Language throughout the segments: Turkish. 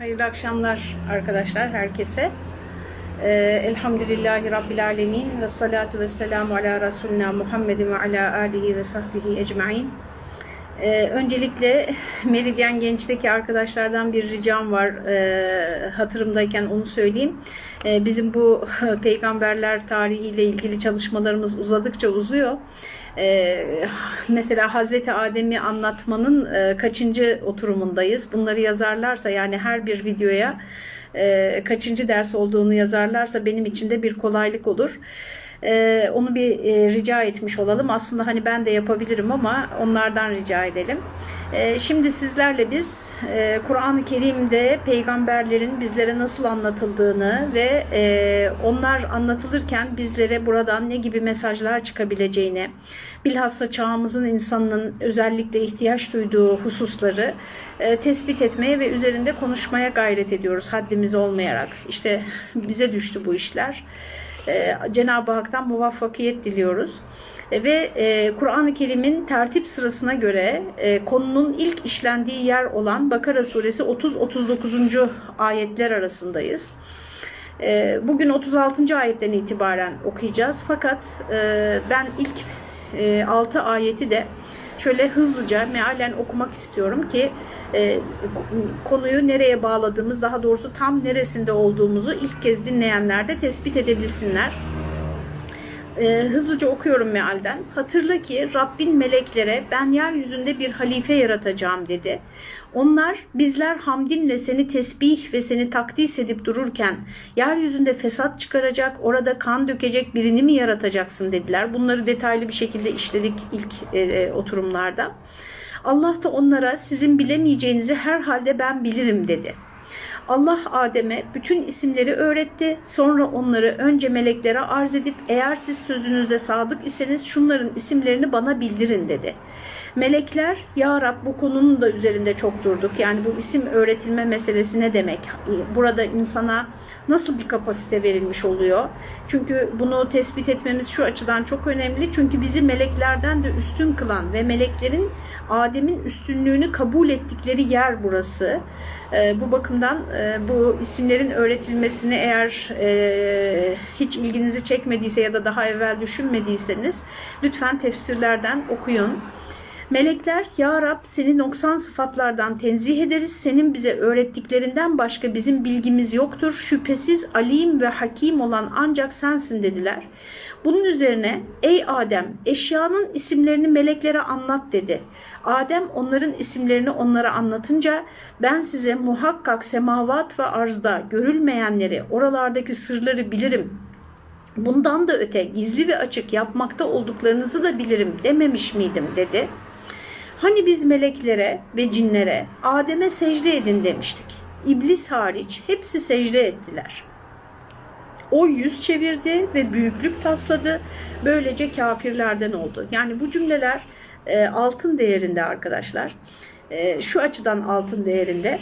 Hayırlı akşamlar arkadaşlar herkese. Ee, Elhamdülillahi Rabbil Alemin ve salatu ve selamu ala Resulina Muhammedin ve ala alihi ve sahbihi ecmain. Ee, öncelikle Meridyen Genç'teki arkadaşlardan bir ricam var. Ee, hatırımdayken onu söyleyeyim. Ee, bizim bu peygamberler tarihiyle ilgili çalışmalarımız uzadıkça uzuyor. Ee, mesela Hazreti Adem'i anlatmanın e, kaçıncı oturumundayız? Bunları yazarlarsa yani her bir videoya e, kaçıncı ders olduğunu yazarlarsa benim için de bir kolaylık olur. Ee, onu bir e, rica etmiş olalım. Aslında hani ben de yapabilirim ama onlardan rica edelim. Ee, şimdi sizlerle biz e, Kur'an-ı Kerim'de peygamberlerin bizlere nasıl anlatıldığını ve e, onlar anlatılırken bizlere buradan ne gibi mesajlar çıkabileceğini, bilhassa çağımızın insanının özellikle ihtiyaç duyduğu hususları e, tespit etmeye ve üzerinde konuşmaya gayret ediyoruz haddimiz olmayarak. İşte bize düştü bu işler. E, Cenab-ı Hak'tan muvaffakiyet diliyoruz. E, ve e, Kur'an-ı Kerim'in tertip sırasına göre e, konunun ilk işlendiği yer olan Bakara suresi 30-39. ayetler arasındayız. E, bugün 36. ayetten itibaren okuyacağız. Fakat e, ben ilk e, 6 ayeti de şöyle hızlıca mealen okumak istiyorum ki e, konuyu nereye bağladığımız daha doğrusu tam neresinde olduğumuzu ilk kez dinleyenler de tespit edebilsinler. E, hızlıca okuyorum mealden. Hatırla ki Rabbin meleklere ben yeryüzünde bir halife yaratacağım dedi. Onlar bizler hamdinle seni tesbih ve seni takdis edip dururken yeryüzünde fesat çıkaracak, orada kan dökecek birini mi yaratacaksın dediler. Bunları detaylı bir şekilde işledik ilk e, oturumlarda. Allah da onlara sizin bilemeyeceğinizi herhalde ben bilirim dedi. Allah Adem'e bütün isimleri öğretti. Sonra onları önce meleklere arz edip eğer siz sözünüzde sadık iseniz şunların isimlerini bana bildirin dedi. Melekler ya Rab bu konunun da üzerinde çok durduk. Yani bu isim öğretilme meselesi ne demek? Burada insana nasıl bir kapasite verilmiş oluyor? Çünkü bunu tespit etmemiz şu açıdan çok önemli. Çünkü bizi meleklerden de üstün kılan ve meleklerin Adem'in üstünlüğünü kabul ettikleri yer burası. E, bu bakımdan e, bu isimlerin öğretilmesini eğer e, hiç ilginizi çekmediyse ya da daha evvel düşünmediyseniz lütfen tefsirlerden okuyun. Melekler, Ya Rab seni noksan sıfatlardan tenzih ederiz. Senin bize öğrettiklerinden başka bizim bilgimiz yoktur. Şüphesiz alim ve hakim olan ancak sensin dediler. Bunun üzerine ey Adem eşyanın isimlerini meleklere anlat dedi. Adem onların isimlerini onlara anlatınca ben size muhakkak semavat ve arzda görülmeyenleri oralardaki sırları bilirim. Bundan da öte gizli ve açık yapmakta olduklarınızı da bilirim dememiş miydim dedi. Hani biz meleklere ve cinlere Adem'e secde edin demiştik. İblis hariç hepsi secde ettiler. O yüz çevirdi ve büyüklük tasladı. Böylece kafirlerden oldu. Yani bu cümleler e, altın değerinde arkadaşlar. E, şu açıdan altın değerinde.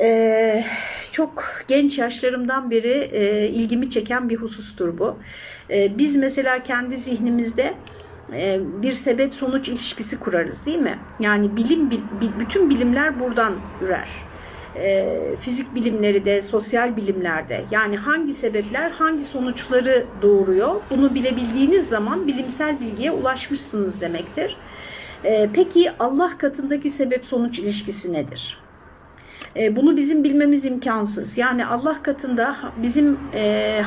E, çok genç yaşlarımdan beri e, ilgimi çeken bir husustur bu. E, biz mesela kendi zihnimizde e, bir sebep sonuç ilişkisi kurarız değil mi? Yani bilim bütün bilimler buradan ürer. E, fizik bilimleri de sosyal bilimlerde yani hangi sebepler hangi sonuçları doğuruyor bunu bilebildiğiniz zaman bilimsel bilgiye ulaşmışsınız demektir. E, peki Allah katındaki sebep sonuç ilişkisi nedir? Bunu bizim bilmemiz imkansız. Yani Allah katında bizim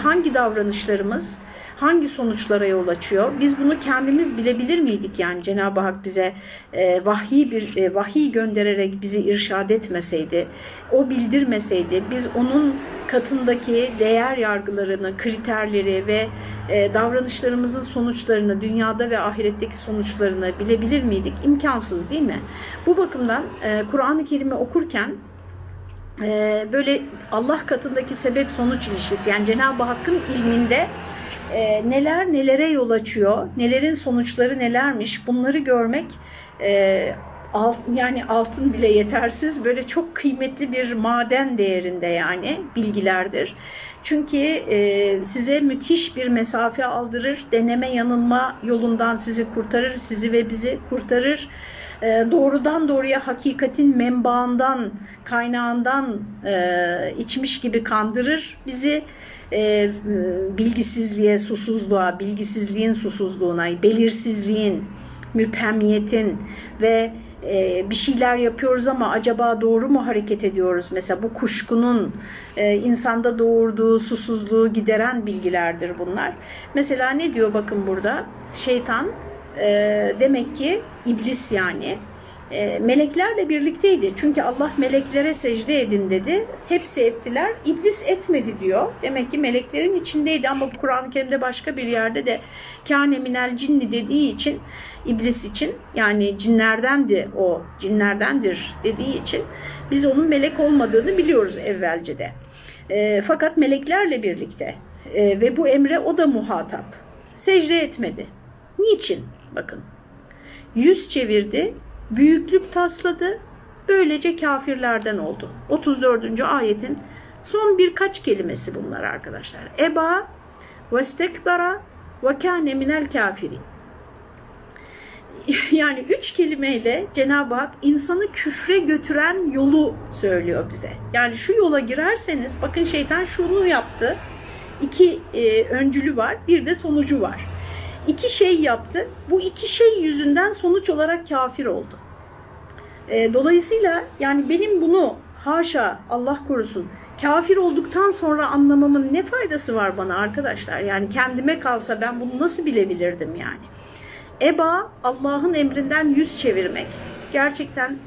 hangi davranışlarımız hangi sonuçlara yol açıyor? Biz bunu kendimiz bilebilir miydik yani Cenab-ı Hak bize e, vahiy bir e, vahiy göndererek bizi irşad etmeseydi, o bildirmeseydi, biz onun katındaki değer yargılarını, kriterleri ve e, davranışlarımızın sonuçlarını, dünyada ve ahiretteki sonuçlarını bilebilir miydik? İmkansız değil mi? Bu bakımdan e, Kur'an-ı Kerim'i okurken e, böyle Allah katındaki sebep sonuç ilişkisi yani Cenab-ı Hakk'ın ilminde e, neler nelere yol açıyor, nelerin sonuçları nelermiş bunları görmek e, alt, yani altın bile yetersiz böyle çok kıymetli bir maden değerinde yani bilgilerdir. Çünkü e, size müthiş bir mesafe aldırır, deneme yanılma yolundan sizi kurtarır, sizi ve bizi kurtarır e, doğrudan doğruya hakikatin menbaından, kaynağından e, içmiş gibi kandırır bizi. E, bilgisizliğe, susuzluğa, bilgisizliğin susuzluğuna, belirsizliğin, müphemiyetin ve e, bir şeyler yapıyoruz ama acaba doğru mu hareket ediyoruz? Mesela bu kuşkunun e, insanda doğurduğu susuzluğu gideren bilgilerdir bunlar. Mesela ne diyor bakın burada? Şeytan e, demek ki iblis yani e, meleklerle birlikteydi. Çünkü Allah meleklere secde edin dedi. Hepsi ettiler. İblis etmedi diyor. Demek ki meleklerin içindeydi ama Kur'an-ı Kerim'de başka bir yerde de kâne minel cinni dediği için iblis için yani cinlerdendi o cinlerdendir dediği için biz onun melek olmadığını biliyoruz evvelce de. E, fakat meleklerle birlikte e, ve bu emre o da muhatap. Secde etmedi. Niçin? Bakın. Yüz çevirdi büyüklük tasladı, böylece kafirlerden oldu. 34. ayetin son birkaç kelimesi bunlar arkadaşlar. Eba ve stekbara ve kâne minel kafirin. Yani üç kelimeyle Cenab-ı Hak insanı küfre götüren yolu söylüyor bize. Yani şu yola girerseniz bakın şeytan şunu yaptı. İki e, öncülü var bir de sonucu var. İki şey yaptı. Bu iki şey yüzünden sonuç olarak kafir oldu. E, dolayısıyla yani benim bunu haşa Allah korusun kafir olduktan sonra anlamamın ne faydası var bana arkadaşlar? Yani kendime kalsa ben bunu nasıl bilebilirdim yani? Eba Allah'ın emrinden yüz çevirmek. Gerçekten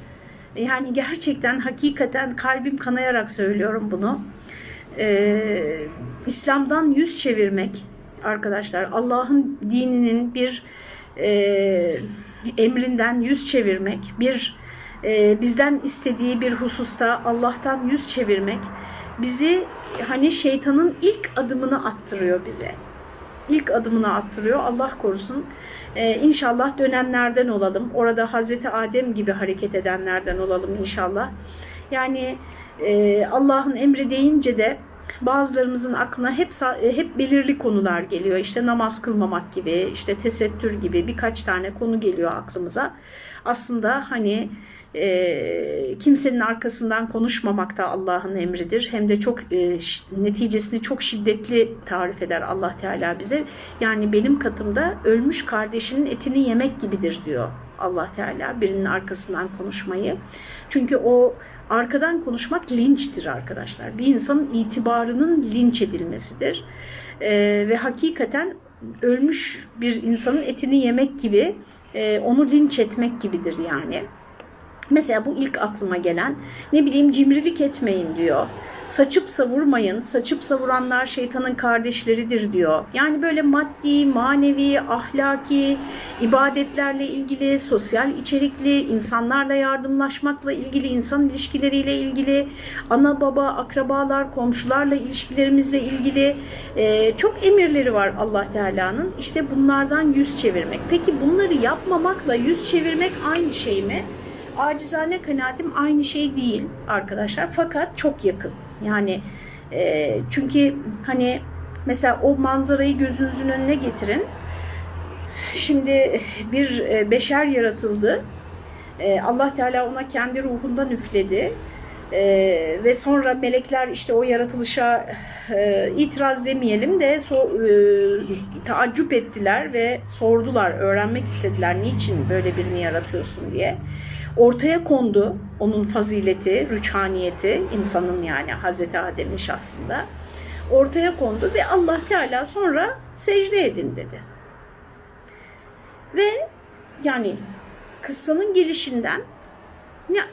yani gerçekten hakikaten kalbim kanayarak söylüyorum bunu. Ee, İslam'dan yüz çevirmek arkadaşlar Allah'ın dininin bir e, emrinden yüz çevirmek, bir e, bizden istediği bir hususta Allah'tan yüz çevirmek bizi hani şeytanın ilk adımını attırıyor bize. İlk adımını attırıyor. Allah korusun. Ee, inşallah dönenlerden olalım. Orada Hazreti Adem gibi hareket edenlerden olalım inşallah. Yani e, Allah'ın emri deyince de bazılarımızın aklına hep hep belirli konular geliyor. İşte namaz kılmamak gibi, işte tesettür gibi birkaç tane konu geliyor aklımıza. Aslında hani e, kimsenin arkasından konuşmamak da Allah'ın emridir. Hem de çok e, neticesini çok şiddetli tarif eder Allah Teala bize. Yani benim katımda ölmüş kardeşinin etini yemek gibidir diyor Allah Teala birinin arkasından konuşmayı. Çünkü o arkadan konuşmak linçtir arkadaşlar. Bir insanın itibarının linç edilmesidir. E, ve hakikaten ölmüş bir insanın etini yemek gibi e, onu linç etmek gibidir yani. Mesela bu ilk aklıma gelen ne bileyim cimrilik etmeyin diyor. Saçıp savurmayın, saçıp savuranlar şeytanın kardeşleridir diyor. Yani böyle maddi, manevi, ahlaki, ibadetlerle ilgili, sosyal içerikli, insanlarla yardımlaşmakla ilgili, insan ilişkileriyle ilgili, ana baba, akrabalar, komşularla ilişkilerimizle ilgili e, çok emirleri var Allah Teala'nın. İşte bunlardan yüz çevirmek. Peki bunları yapmamakla yüz çevirmek aynı şey mi? Acizane kanaatim aynı şey değil arkadaşlar fakat çok yakın. Yani e, çünkü hani mesela o manzarayı gözünüzün önüne getirin. Şimdi bir e, beşer yaratıldı. E, Allah Teala ona kendi ruhundan üfledi. Ee, ve sonra melekler işte o yaratılışa e, itiraz demeyelim de so, e, taaccüp ettiler ve sordular, öğrenmek istediler niçin böyle birini yaratıyorsun diye ortaya kondu onun fazileti, rüçhaniyeti, insanın yani Hazreti Adem'in şahsında ortaya kondu ve Allah Teala sonra secde edin dedi. Ve yani kıssanın gelişinden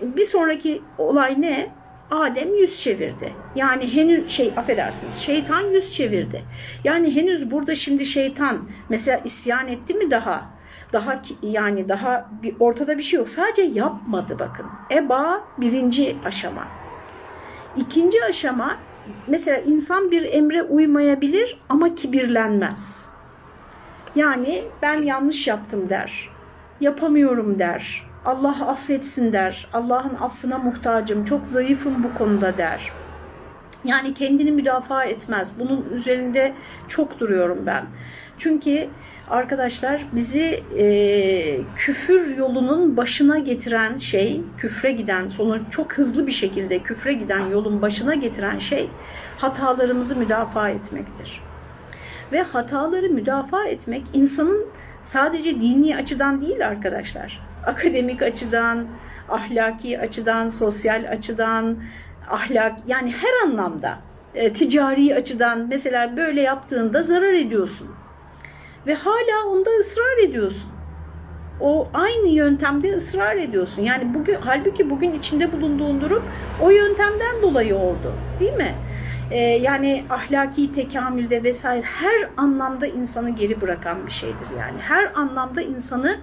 bir sonraki olay ne? Adem yüz çevirdi. Yani henüz şey affedersiniz şeytan yüz çevirdi. Yani henüz burada şimdi şeytan mesela isyan etti mi daha? Daha yani daha bir, ortada bir şey yok. Sadece yapmadı bakın. Eba birinci aşama. İkinci aşama mesela insan bir emre uymayabilir ama kibirlenmez. Yani ben yanlış yaptım der. Yapamıyorum der. Allah affetsin der. Allah'ın affına muhtacım. Çok zayıfım bu konuda der. Yani kendini müdafaa etmez. Bunun üzerinde çok duruyorum ben. Çünkü arkadaşlar bizi e, küfür yolunun başına getiren şey, küfre giden, sonu çok hızlı bir şekilde küfre giden yolun başına getiren şey hatalarımızı müdafaa etmektir. Ve hataları müdafaa etmek insanın sadece dini açıdan değil arkadaşlar. Akademik açıdan, ahlaki açıdan, sosyal açıdan, ahlak yani her anlamda e, ticari açıdan mesela böyle yaptığında zarar ediyorsun. Ve hala onda ısrar ediyorsun. O aynı yöntemde ısrar ediyorsun. Yani bugün halbuki bugün içinde bulunduğun durum o yöntemden dolayı oldu. Değil mi? Ee, yani ahlaki tekamülde vesaire her anlamda insanı geri bırakan bir şeydir yani. Her anlamda insanı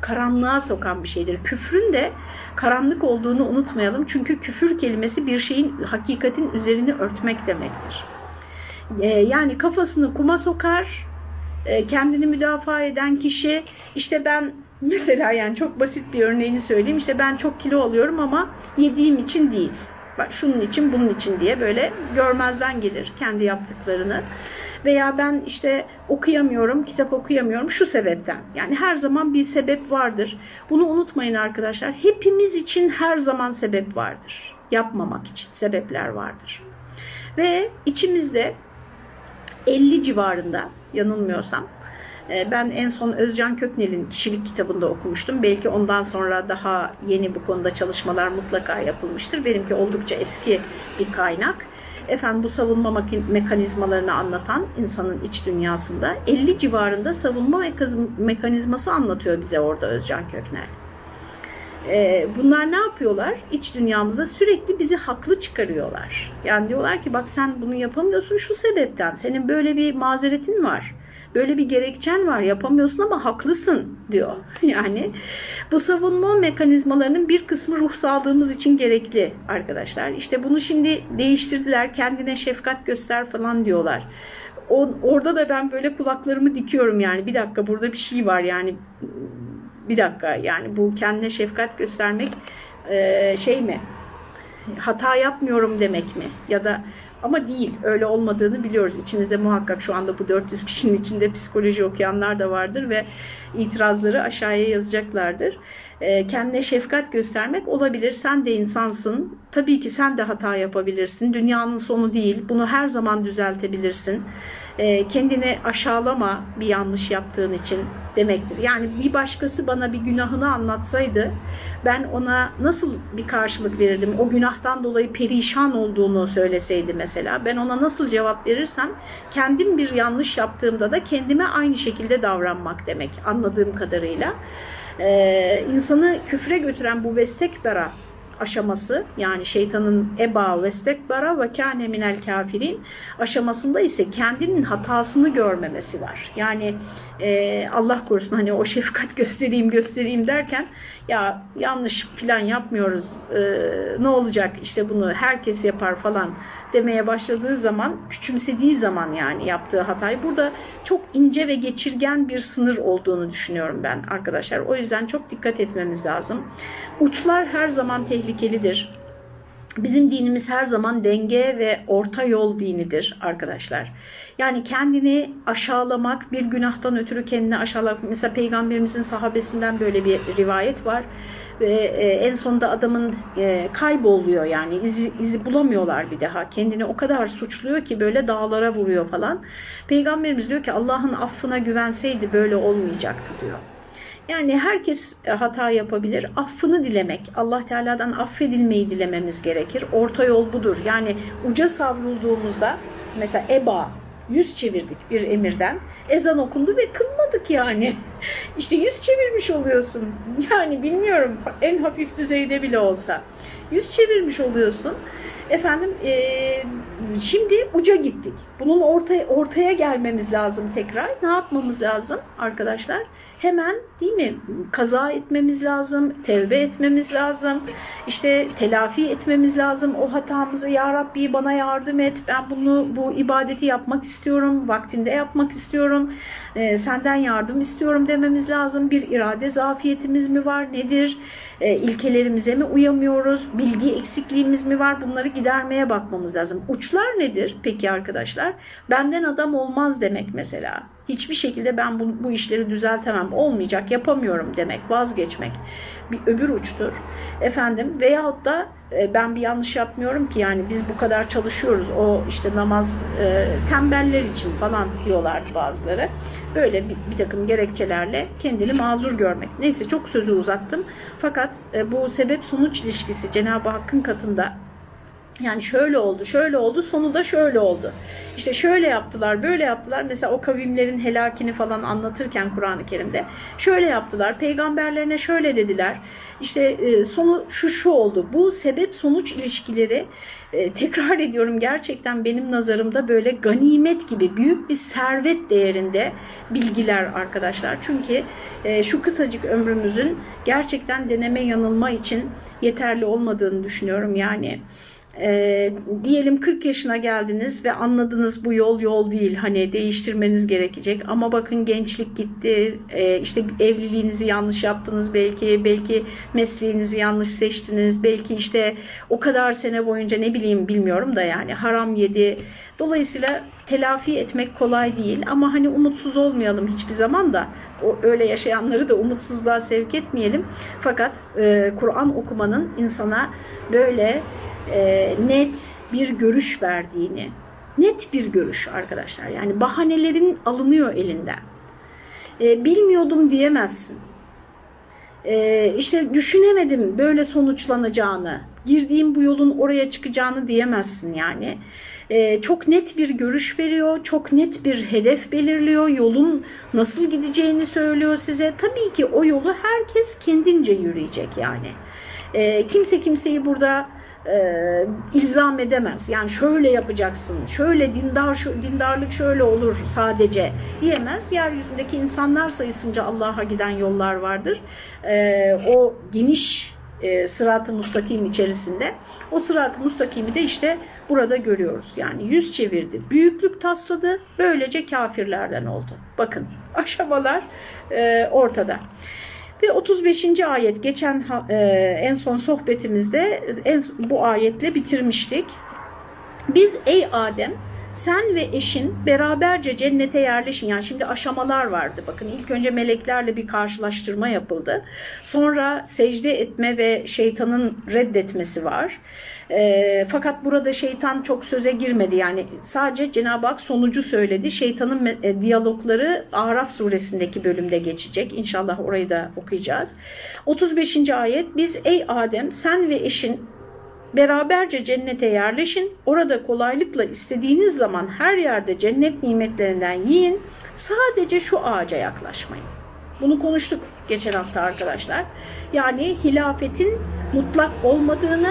karanlığa sokan bir şeydir. Küfrün de karanlık olduğunu unutmayalım. Çünkü küfür kelimesi bir şeyin hakikatin üzerini örtmek demektir. Ee, yani kafasını kuma sokar, e, kendini müdafaa eden kişi işte ben mesela yani çok basit bir örneğini söyleyeyim. İşte ben çok kilo alıyorum ama yediğim için değil. Bak şunun için bunun için diye böyle görmezden gelir kendi yaptıklarını. Veya ben işte okuyamıyorum, kitap okuyamıyorum şu sebepten. Yani her zaman bir sebep vardır. Bunu unutmayın arkadaşlar. Hepimiz için her zaman sebep vardır. Yapmamak için sebepler vardır. Ve içimizde 50 civarında yanılmıyorsam e, ben en son Özcan Köknel'in kişilik kitabında okumuştum. Belki ondan sonra daha yeni bu konuda çalışmalar mutlaka yapılmıştır. Benimki oldukça eski bir kaynak efendim bu savunma mekanizmalarını anlatan insanın iç dünyasında 50 civarında savunma mekanizması anlatıyor bize orada Özcan Köknel. Ee, bunlar ne yapıyorlar? İç dünyamıza sürekli bizi haklı çıkarıyorlar. Yani diyorlar ki bak sen bunu yapamıyorsun şu sebepten. Senin böyle bir mazeretin var böyle bir gerekçen var yapamıyorsun ama haklısın diyor. Yani bu savunma mekanizmalarının bir kısmı ruh sağlığımız için gerekli arkadaşlar. İşte bunu şimdi değiştirdiler kendine şefkat göster falan diyorlar. Orada da ben böyle kulaklarımı dikiyorum yani bir dakika burada bir şey var yani bir dakika yani bu kendine şefkat göstermek e, şey mi hata yapmıyorum demek mi ya da ama değil. Öyle olmadığını biliyoruz. İçinizde muhakkak şu anda bu 400 kişinin içinde psikoloji okuyanlar da vardır ve itirazları aşağıya yazacaklardır. E, kendine şefkat göstermek olabilir. Sen de insansın. Tabii ki sen de hata yapabilirsin. Dünyanın sonu değil. Bunu her zaman düzeltebilirsin. E, kendini aşağılama bir yanlış yaptığın için demektir. Yani bir başkası bana bir günahını anlatsaydı ben ona nasıl bir karşılık verirdim? O günahtan dolayı perişan olduğunu söyleseydi mesela ben ona nasıl cevap verirsem kendim bir yanlış yaptığımda da kendime aynı şekilde davranmak demek anladığım kadarıyla. Ee, insanı küfre götüren bu vestekbera aşaması yani şeytanın eba ve stekbara ve kâne minel kafirin aşamasında ise kendinin hatasını görmemesi var. Yani e, Allah korusun hani o şefkat göstereyim göstereyim derken ya yanlış plan yapmıyoruz e, ne olacak işte bunu herkes yapar falan demeye başladığı zaman küçümsediği zaman yani yaptığı hatayı burada çok ince ve geçirgen bir sınır olduğunu düşünüyorum ben arkadaşlar. O yüzden çok dikkat etmemiz lazım. Uçlar her zaman tehlikelidir. Bizim dinimiz her zaman denge ve orta yol dinidir arkadaşlar. Yani kendini aşağılamak, bir günahtan ötürü kendini aşağılamak. Mesela Peygamberimizin sahabesinden böyle bir rivayet var. Ve e, en sonunda adamın e, kayboluyor yani izi, izi bulamıyorlar bir daha. Kendini o kadar suçluyor ki böyle dağlara vuruyor falan. Peygamberimiz diyor ki Allah'ın affına güvenseydi böyle olmayacaktı diyor. Yani herkes e, hata yapabilir. Affını dilemek, Allah Teala'dan affedilmeyi dilememiz gerekir. Orta yol budur. Yani uca savrulduğumuzda mesela eba yüz çevirdik bir emirden. Ezan okundu ve kılmadık yani. İşte yüz çevirmiş oluyorsun. Yani bilmiyorum en hafif düzeyde bile olsa. Yüz çevirmiş oluyorsun. Efendim e, şimdi uca gittik. Bunun ortaya, ortaya gelmemiz lazım tekrar. Ne yapmamız lazım arkadaşlar? hemen değil mi kaza etmemiz lazım, tevbe etmemiz lazım, işte telafi etmemiz lazım o hatamızı ya Rabbi bana yardım et ben bunu bu ibadeti yapmak istiyorum, vaktinde yapmak istiyorum, ee, senden yardım istiyorum dememiz lazım. Bir irade zafiyetimiz mi var? Nedir? E, ilkelerimize mi uyamıyoruz? Bilgi eksikliğimiz mi var? Bunları gidermeye bakmamız lazım. Uçlar nedir peki arkadaşlar? Benden adam olmaz demek mesela. Hiçbir şekilde ben bu, bu işleri düzeltemem, olmayacak, yapamıyorum demek, vazgeçmek bir öbür uçtur. Efendim veyahut da e, ben bir yanlış yapmıyorum ki yani biz bu kadar çalışıyoruz o işte namaz e, tembeller için falan diyorlardı bazıları. Böyle bir, bir takım gerekçelerle kendini mazur görmek. Neyse çok sözü uzattım. Fakat e, bu sebep sonuç ilişkisi Cenab-ı Hakk'ın katında yani şöyle oldu, şöyle oldu, sonu da şöyle oldu. İşte şöyle yaptılar, böyle yaptılar. Mesela o kavimlerin helakini falan anlatırken Kur'an-ı Kerim'de şöyle yaptılar. Peygamberlerine şöyle dediler. İşte e, sonu şu şu oldu. Bu sebep sonuç ilişkileri e, tekrar ediyorum gerçekten benim nazarımda böyle ganimet gibi büyük bir servet değerinde bilgiler arkadaşlar. Çünkü e, şu kısacık ömrümüzün gerçekten deneme yanılma için yeterli olmadığını düşünüyorum. Yani e, diyelim 40 yaşına geldiniz ve anladınız bu yol yol değil hani değiştirmeniz gerekecek. Ama bakın gençlik gitti e, işte evliliğinizi yanlış yaptınız belki belki mesleğinizi yanlış seçtiniz belki işte o kadar sene boyunca ne bileyim bilmiyorum da yani haram yedi. Dolayısıyla telafi etmek kolay değil. Ama hani umutsuz olmayalım hiçbir zaman da. O öyle yaşayanları da umutsuzluğa sevk etmeyelim. Fakat e, Kur'an okumanın insana böyle e, net bir görüş verdiğini, net bir görüş arkadaşlar. Yani bahanelerin alınıyor elinden. E, bilmiyordum diyemezsin. E, işte düşünemedim böyle sonuçlanacağını, girdiğim bu yolun oraya çıkacağını diyemezsin yani. E, çok net bir görüş veriyor, çok net bir hedef belirliyor, yolun nasıl gideceğini söylüyor size. Tabii ki o yolu herkes kendince yürüyecek yani. E, kimse kimseyi burada e, ilzam edemez. Yani şöyle yapacaksın, şöyle dindar, şu, dindarlık şöyle olur sadece diyemez. Yeryüzündeki insanlar sayısınca Allah'a giden yollar vardır. E, o geniş e, sırat-ı mustakim içerisinde. O sırat-ı mustakimi de işte burada görüyoruz. Yani yüz çevirdi, büyüklük tasladı, böylece kafirlerden oldu. Bakın aşamalar e, ortada. Ve 35. ayet geçen e, en son sohbetimizde en, bu ayetle bitirmiştik. Biz ey Adem sen ve eşin beraberce cennete yerleşin. Yani şimdi aşamalar vardı. Bakın ilk önce meleklerle bir karşılaştırma yapıldı. Sonra secde etme ve şeytanın reddetmesi var. E, fakat burada şeytan çok söze girmedi. Yani sadece Cenab-ı Hak sonucu söyledi. Şeytanın e, diyalogları Araf suresindeki bölümde geçecek. İnşallah orayı da okuyacağız. 35. ayet biz ey Adem sen ve eşin Beraberce cennete yerleşin, orada kolaylıkla istediğiniz zaman her yerde cennet nimetlerinden yiyin, sadece şu ağaca yaklaşmayın. Bunu konuştuk geçen hafta arkadaşlar. Yani hilafetin mutlak olmadığını,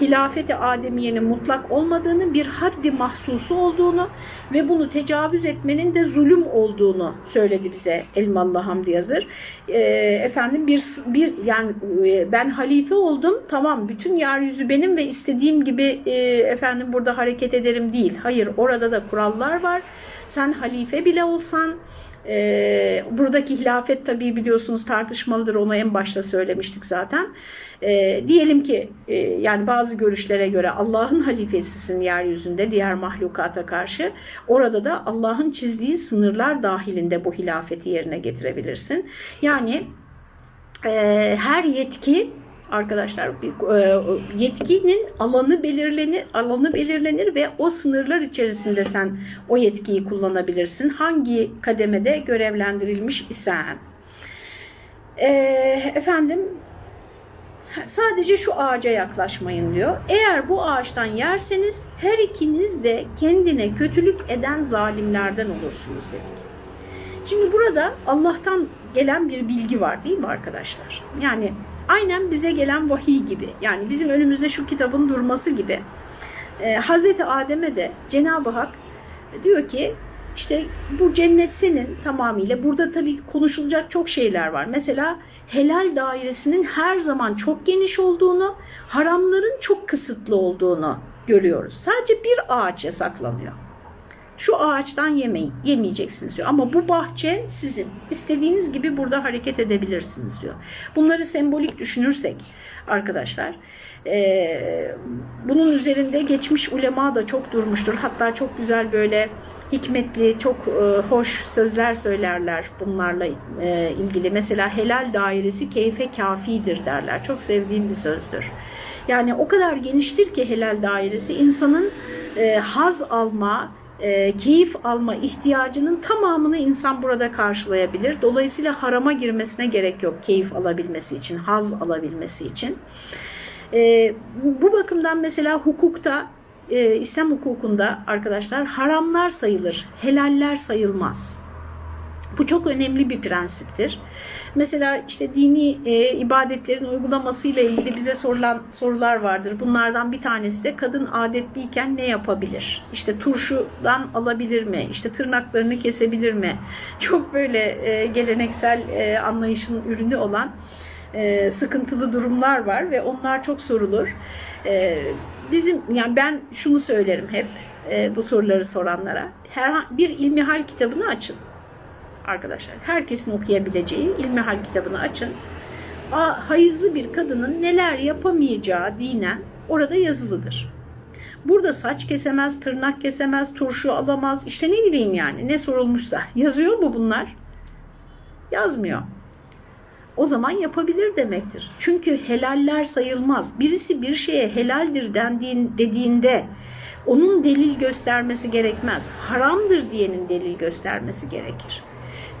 hilafeti Ademiye'nin mutlak olmadığını, bir haddi mahsusu olduğunu ve bunu tecavüz etmenin de zulüm olduğunu söyledi bize Elmalı Hamdi Yazır. E, efendim bir, bir yani e, ben halife oldum tamam bütün yeryüzü benim ve istediğim gibi e, efendim burada hareket ederim değil. Hayır orada da kurallar var. Sen halife bile olsan e, buradaki hilafet tabii biliyorsunuz tartışmalıdır. Onu en başta söylemiştik zaten. E, diyelim ki e, yani bazı görüşlere göre Allah'ın halifesisin yeryüzünde diğer mahlukata karşı. Orada da Allah'ın çizdiği sınırlar dahilinde bu hilafeti yerine getirebilirsin. Yani e, her yetki arkadaşlar e, yetkinin alanı belirlenir, alanı belirlenir ve o sınırlar içerisinde sen o yetkiyi kullanabilirsin. Hangi kademede görevlendirilmiş isen. E, efendim sadece şu ağaca yaklaşmayın diyor. Eğer bu ağaçtan yerseniz her ikiniz de kendine kötülük eden zalimlerden olursunuz dedik. Şimdi burada Allah'tan gelen bir bilgi var değil mi arkadaşlar? Yani aynen bize gelen vahiy gibi. Yani bizim önümüzde şu kitabın durması gibi. Ee, Hazreti Adem'e de Cenab-ı Hak diyor ki işte bu cennet senin tamamıyla. Burada tabii konuşulacak çok şeyler var. Mesela helal dairesinin her zaman çok geniş olduğunu, haramların çok kısıtlı olduğunu görüyoruz. Sadece bir ağaç yasaklanıyor. Şu ağaçtan yemeyin, yemeyeceksiniz diyor. Ama bu bahçe sizin. İstediğiniz gibi burada hareket edebilirsiniz diyor. Bunları sembolik düşünürsek arkadaşlar, e, bunun üzerinde geçmiş ulema da çok durmuştur. Hatta çok güzel böyle hikmetli, çok e, hoş sözler söylerler bunlarla e, ilgili. Mesela helal dairesi keyfe kafidir derler. Çok sevdiğim bir sözdür. Yani o kadar geniştir ki helal dairesi insanın e, haz alma, e, keyif alma ihtiyacının tamamını insan burada karşılayabilir. Dolayısıyla harama girmesine gerek yok keyif alabilmesi için, haz alabilmesi için. E, bu bakımdan mesela hukukta, e, İslam hukukunda arkadaşlar haramlar sayılır, helaller sayılmaz. Bu çok önemli bir prensiptir. Mesela işte dini e, ibadetlerin uygulamasıyla ilgili bize sorulan sorular vardır. Bunlardan bir tanesi de kadın adetliyken ne yapabilir? İşte turşudan alabilir mi? İşte tırnaklarını kesebilir mi? Çok böyle e, geleneksel e, anlayışın ürünü olan e, sıkıntılı durumlar var ve onlar çok sorulur. E, bizim yani ben şunu söylerim hep e, bu soruları soranlara. Her bir ilmihal kitabını açın arkadaşlar. Herkesin okuyabileceği ilmihal kitabını açın. Hayızlı bir kadının neler yapamayacağı dinen orada yazılıdır. Burada saç kesemez, tırnak kesemez, turşu alamaz, işte ne bileyim yani ne sorulmuşsa. Yazıyor mu bunlar? Yazmıyor. O zaman yapabilir demektir. Çünkü helaller sayılmaz. Birisi bir şeye helaldir dediğinde onun delil göstermesi gerekmez. Haramdır diyenin delil göstermesi gerekir.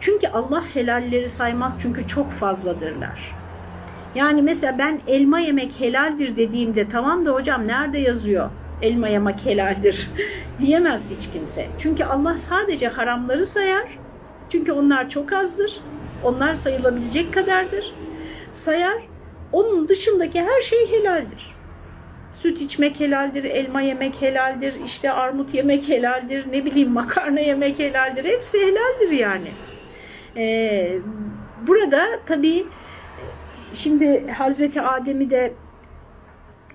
Çünkü Allah helalleri saymaz çünkü çok fazladırlar. Yani mesela ben elma yemek helaldir dediğimde tamam da hocam nerede yazıyor elma yemek helaldir diyemez hiç kimse. Çünkü Allah sadece haramları sayar. Çünkü onlar çok azdır. Onlar sayılabilecek kadardır. Sayar. Onun dışındaki her şey helaldir. Süt içmek helaldir, elma yemek helaldir, işte armut yemek helaldir, ne bileyim makarna yemek helaldir. Hepsi helaldir yani. Ee, burada tabii şimdi Hazreti Adem'i de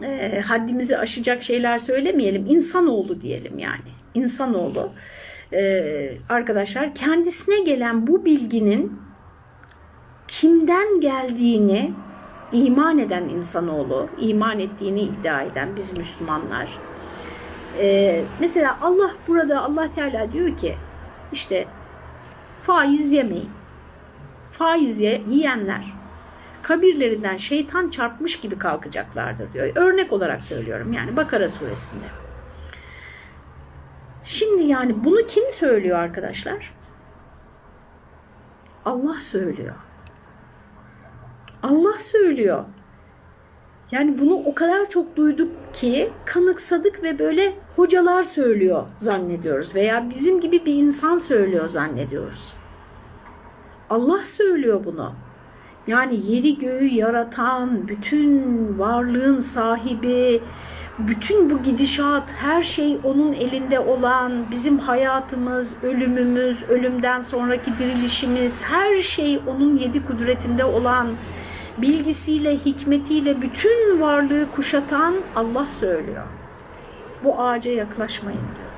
e, haddimizi aşacak şeyler söylemeyelim. İnsanoğlu diyelim yani. İnsanoğlu. Ee, arkadaşlar kendisine gelen bu bilginin kimden geldiğini iman eden insanoğlu, iman ettiğini iddia eden biz Müslümanlar. Ee, mesela Allah burada Allah Teala diyor ki işte faiz yemeyin. Faiz yiyenler kabirlerinden şeytan çarpmış gibi kalkacaklardır diyor. Örnek olarak söylüyorum yani Bakara suresinde. Şimdi yani bunu kim söylüyor arkadaşlar? Allah söylüyor. Allah söylüyor. Yani bunu o kadar çok duyduk ki kanıksadık ve böyle hocalar söylüyor zannediyoruz veya bizim gibi bir insan söylüyor zannediyoruz. Allah söylüyor bunu. Yani yeri göğü yaratan, bütün varlığın sahibi, bütün bu gidişat, her şey onun elinde olan, bizim hayatımız, ölümümüz, ölümden sonraki dirilişimiz, her şey onun yedi kudretinde olan, bilgisiyle, hikmetiyle bütün varlığı kuşatan Allah söylüyor. Bu ağaca yaklaşmayın diyor.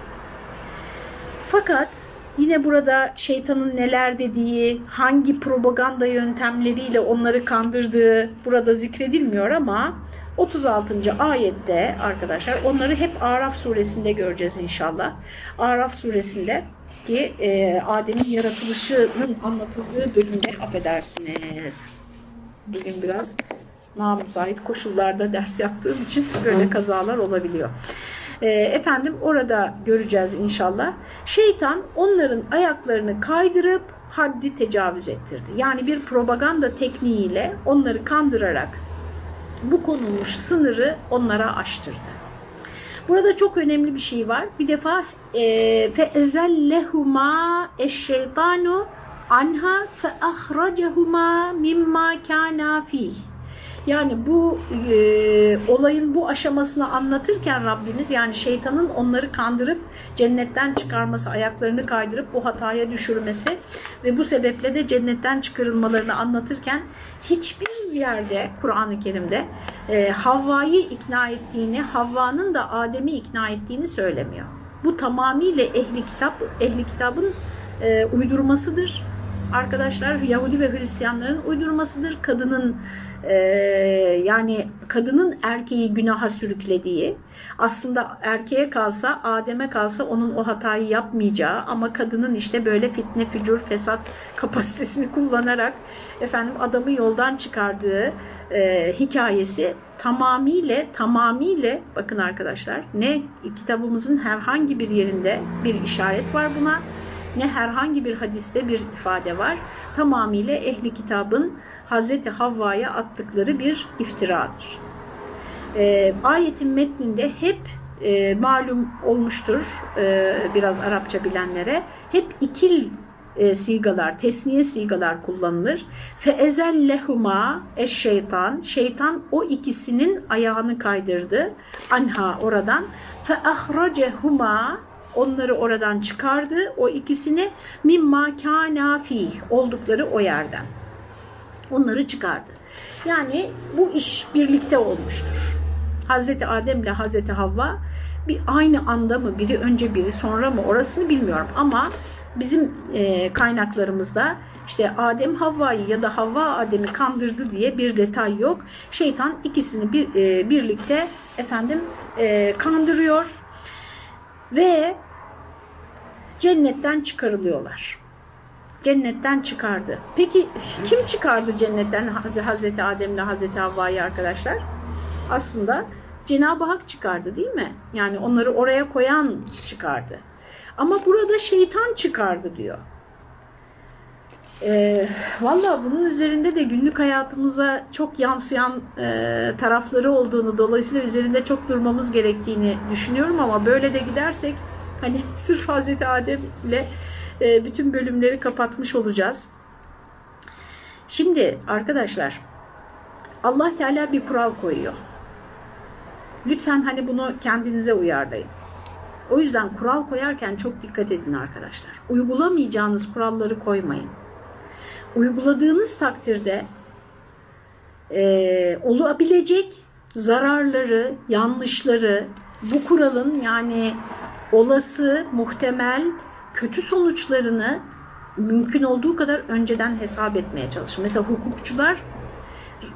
Fakat yine burada şeytanın neler dediği, hangi propaganda yöntemleriyle onları kandırdığı burada zikredilmiyor ama 36. ayette arkadaşlar onları hep Araf suresinde göreceğiz inşallah. Araf suresinde ki e, Adem'in yaratılışının anlatıldığı bölümde affedersiniz bugün biraz namüsait koşullarda ders yaptığım için böyle kazalar olabiliyor. E, efendim orada göreceğiz inşallah. Şeytan onların ayaklarını kaydırıp haddi tecavüz ettirdi. Yani bir propaganda tekniğiyle onları kandırarak bu konulmuş sınırı onlara aştırdı. Burada çok önemli bir şey var. Bir defa fe ezellehuma eşşeytanu anha fe ahracehuma mimma kana. Yani bu e, olayın bu aşamasını anlatırken Rabbimiz yani şeytanın onları kandırıp cennetten çıkarması, ayaklarını kaydırıp bu hataya düşürmesi ve bu sebeple de cennetten çıkarılmalarını anlatırken hiçbir yerde Kur'an-ı Kerim'de e, Havva'yı ikna ettiğini, Havva'nın da Adem'i ikna ettiğini söylemiyor. Bu tamamıyla ehli kitap, ehli kitabın e, uydurmasıdır. Arkadaşlar Yahudi ve Hristiyanların uydurmasıdır. Kadının e, yani kadının erkeği günaha sürüklediği, aslında erkeğe kalsa, Adem'e kalsa onun o hatayı yapmayacağı ama kadının işte böyle fitne, fücur, fesat kapasitesini kullanarak efendim adamı yoldan çıkardığı e, hikayesi tamamıyla tamamıyla bakın arkadaşlar ne kitabımızın herhangi bir yerinde bir işaret var buna ne herhangi bir hadiste bir ifade var. Tamamıyla ehli kitabın Hazreti Havva'ya attıkları bir iftiradır. E, ayetin metninde hep e, malum olmuştur e, biraz Arapça bilenlere hep ikil e, sigalar, tesniye sigalar kullanılır. Fe ezellehuma eş şeytan, şeytan o ikisinin ayağını kaydırdı anha oradan. Ahracehuma onları oradan çıkardı o ikisini mimma kana fi oldukları o yerden. Onları çıkardı. Yani bu iş birlikte olmuştur. Hazreti Adem ile Hazreti Havva bir aynı anda mı biri önce biri sonra mı orasını bilmiyorum ama bizim e, kaynaklarımızda işte Adem Havva'yı ya da Havva Adem'i kandırdı diye bir detay yok. Şeytan ikisini bir, e, birlikte efendim e, kandırıyor ve cennetten çıkarılıyorlar. Cennetten çıkardı. Peki kim çıkardı cennetten Hazreti Adem ile Hazreti Havva'yı arkadaşlar? Aslında Cenab-ı Hak çıkardı değil mi? Yani onları oraya koyan çıkardı. Ama burada şeytan çıkardı diyor. E, Valla bunun üzerinde de günlük hayatımıza çok yansıyan e, tarafları olduğunu dolayısıyla üzerinde çok durmamız gerektiğini düşünüyorum ama böyle de gidersek hani sırf Hazreti Adem'le e, bütün bölümleri kapatmış olacağız. Şimdi arkadaşlar Allah Teala bir kural koyuyor. Lütfen hani bunu kendinize uyarlayın. O yüzden kural koyarken çok dikkat edin arkadaşlar. Uygulamayacağınız kuralları koymayın. Uyguladığınız takdirde e, olabilecek zararları, yanlışları bu kuralın yani olası, muhtemel kötü sonuçlarını mümkün olduğu kadar önceden hesap etmeye çalışın. Mesela hukukçular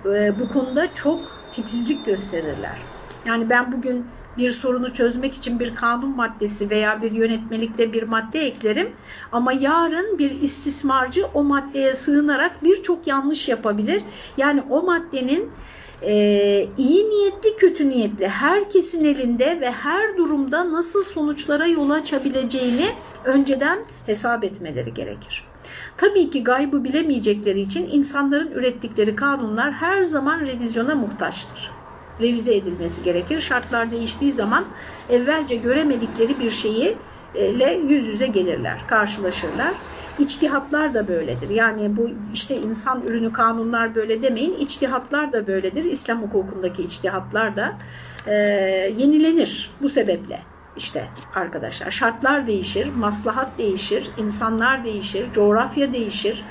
e, bu konuda çok titizlik gösterirler. Yani ben bugün bir sorunu çözmek için bir kanun maddesi veya bir yönetmelikte bir madde eklerim. Ama yarın bir istismarcı o maddeye sığınarak birçok yanlış yapabilir. Yani o maddenin e, iyi niyetli kötü niyetli herkesin elinde ve her durumda nasıl sonuçlara yol açabileceğini önceden hesap etmeleri gerekir. Tabii ki gaybı bilemeyecekleri için insanların ürettikleri kanunlar her zaman revizyona muhtaçtır revize edilmesi gerekir. Şartlar değiştiği zaman evvelce göremedikleri bir şeyi ile yüz yüze gelirler, karşılaşırlar. İçtihatlar da böyledir. Yani bu işte insan ürünü kanunlar böyle demeyin. İçtihatlar da böyledir. İslam hukukundaki içtihatlar da e, yenilenir bu sebeple. İşte arkadaşlar şartlar değişir, maslahat değişir, insanlar değişir, coğrafya değişir.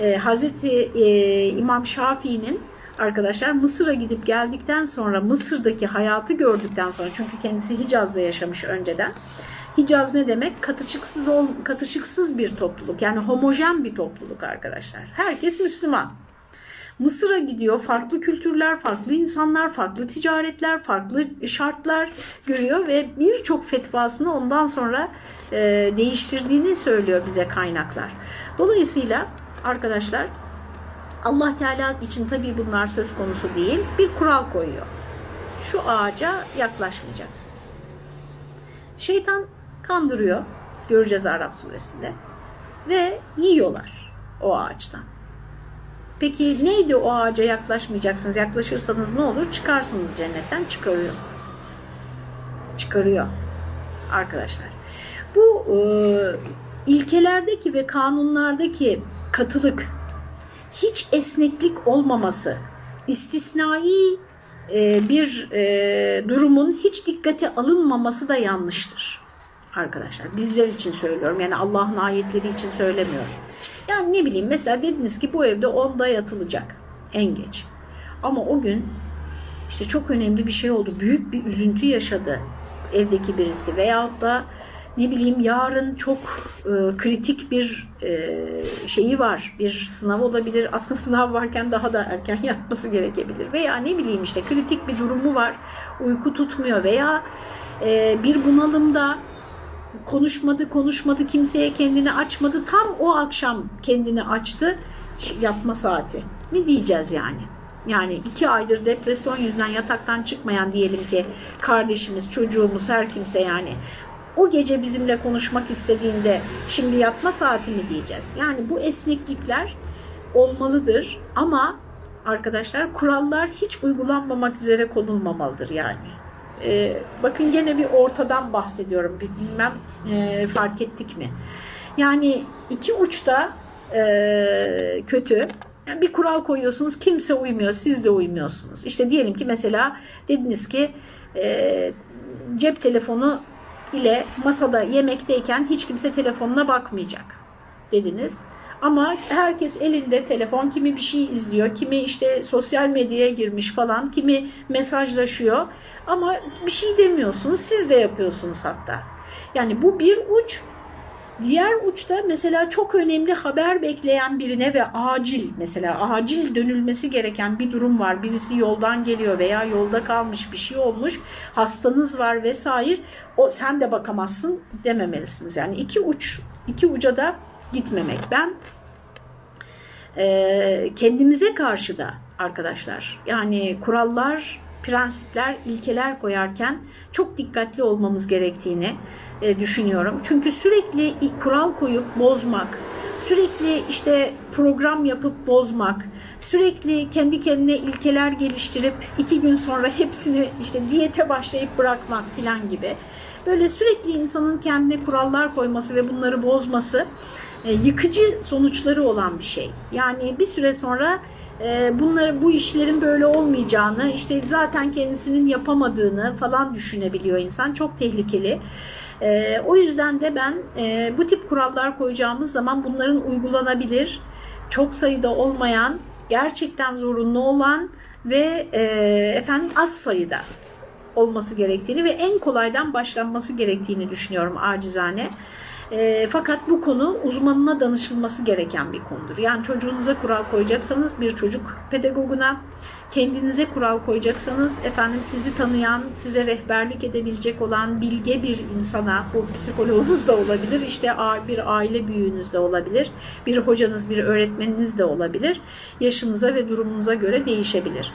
E, Hazreti e, İmam Şafii'nin arkadaşlar Mısır'a gidip geldikten sonra Mısır'daki hayatı gördükten sonra çünkü kendisi Hicaz'da yaşamış önceden. Hicaz ne demek? Katışıksız, ol, katışıksız bir topluluk yani homojen bir topluluk arkadaşlar. Herkes Müslüman. Mısır'a gidiyor farklı kültürler, farklı insanlar, farklı ticaretler, farklı şartlar görüyor ve birçok fetvasını ondan sonra e, değiştirdiğini söylüyor bize kaynaklar. Dolayısıyla arkadaşlar Allah Teala için tabii bunlar söz konusu değil. Bir kural koyuyor. Şu ağaca yaklaşmayacaksınız. Şeytan kandırıyor. Göreceğiz Arap suresinde. Ve yiyorlar o ağaçtan. Peki neydi o ağaca yaklaşmayacaksınız? Yaklaşırsanız ne olur? Çıkarsınız cennetten. Çıkarıyor. Çıkarıyor. Arkadaşlar. Bu e, ilkelerdeki ve kanunlardaki katılık, hiç esneklik olmaması, istisnai e, bir e, durumun hiç dikkate alınmaması da yanlıştır arkadaşlar. Bizler için söylüyorum yani Allah'ın ayetleri için söylemiyorum. Yani ne bileyim mesela dediniz ki bu evde 10'da yatılacak en geç. Ama o gün işte çok önemli bir şey oldu. Büyük bir üzüntü yaşadı evdeki birisi veyahut da ne bileyim yarın çok e, kritik bir e, şeyi var. Bir sınav olabilir. Aslında sınav varken daha da erken yatması gerekebilir. Veya ne bileyim işte kritik bir durumu var. Uyku tutmuyor veya e, bir bunalımda konuşmadı konuşmadı kimseye kendini açmadı. Tam o akşam kendini açtı. Yatma saati mi diyeceğiz yani. Yani iki aydır depresyon yüzünden yataktan çıkmayan diyelim ki kardeşimiz, çocuğumuz, her kimse yani o gece bizimle konuşmak istediğinde şimdi yatma saati mi diyeceğiz? Yani bu esneklikler olmalıdır ama arkadaşlar kurallar hiç uygulanmamak üzere konulmamalıdır yani. Ee, bakın gene bir ortadan bahsediyorum. Bilmem e, fark ettik mi? Yani iki uçta e, kötü. Yani bir kural koyuyorsunuz kimse uymuyor siz de uymuyorsunuz. İşte diyelim ki mesela dediniz ki e, cep telefonu ile masada yemekteyken hiç kimse telefonuna bakmayacak dediniz. Ama herkes elinde telefon, kimi bir şey izliyor, kimi işte sosyal medyaya girmiş falan, kimi mesajlaşıyor. Ama bir şey demiyorsunuz, siz de yapıyorsunuz hatta. Yani bu bir uç. Diğer uçta mesela çok önemli haber bekleyen birine ve acil mesela acil dönülmesi gereken bir durum var. Birisi yoldan geliyor veya yolda kalmış bir şey olmuş. Hastanız var vesaire. O sen de bakamazsın dememelisiniz. Yani iki uç iki uca da gitmemek. Ben e, kendimize karşı da arkadaşlar yani kurallar, prensipler, ilkeler koyarken çok dikkatli olmamız gerektiğini e, düşünüyorum. Çünkü sürekli kural koyup bozmak, sürekli işte program yapıp bozmak, sürekli kendi kendine ilkeler geliştirip iki gün sonra hepsini işte diyete başlayıp bırakmak falan gibi. Böyle sürekli insanın kendine kurallar koyması ve bunları bozması e, yıkıcı sonuçları olan bir şey. Yani bir süre sonra e, bunları bu işlerin böyle olmayacağını, işte zaten kendisinin yapamadığını falan düşünebiliyor insan. Çok tehlikeli. E, o yüzden de ben bu tip kurallar koyacağımız zaman bunların uygulanabilir, çok sayıda olmayan, gerçekten zorunlu olan ve efendim az sayıda olması gerektiğini ve en kolaydan başlanması gerektiğini düşünüyorum acizane. E, fakat bu konu uzmanına danışılması gereken bir konudur. Yani çocuğunuza kural koyacaksanız bir çocuk pedagoguna, kendinize kural koyacaksanız efendim sizi tanıyan, size rehberlik edebilecek olan bilge bir insana, bu psikologunuz da olabilir, işte bir aile büyüğünüz de olabilir, bir hocanız, bir öğretmeniniz de olabilir. Yaşınıza ve durumunuza göre değişebilir.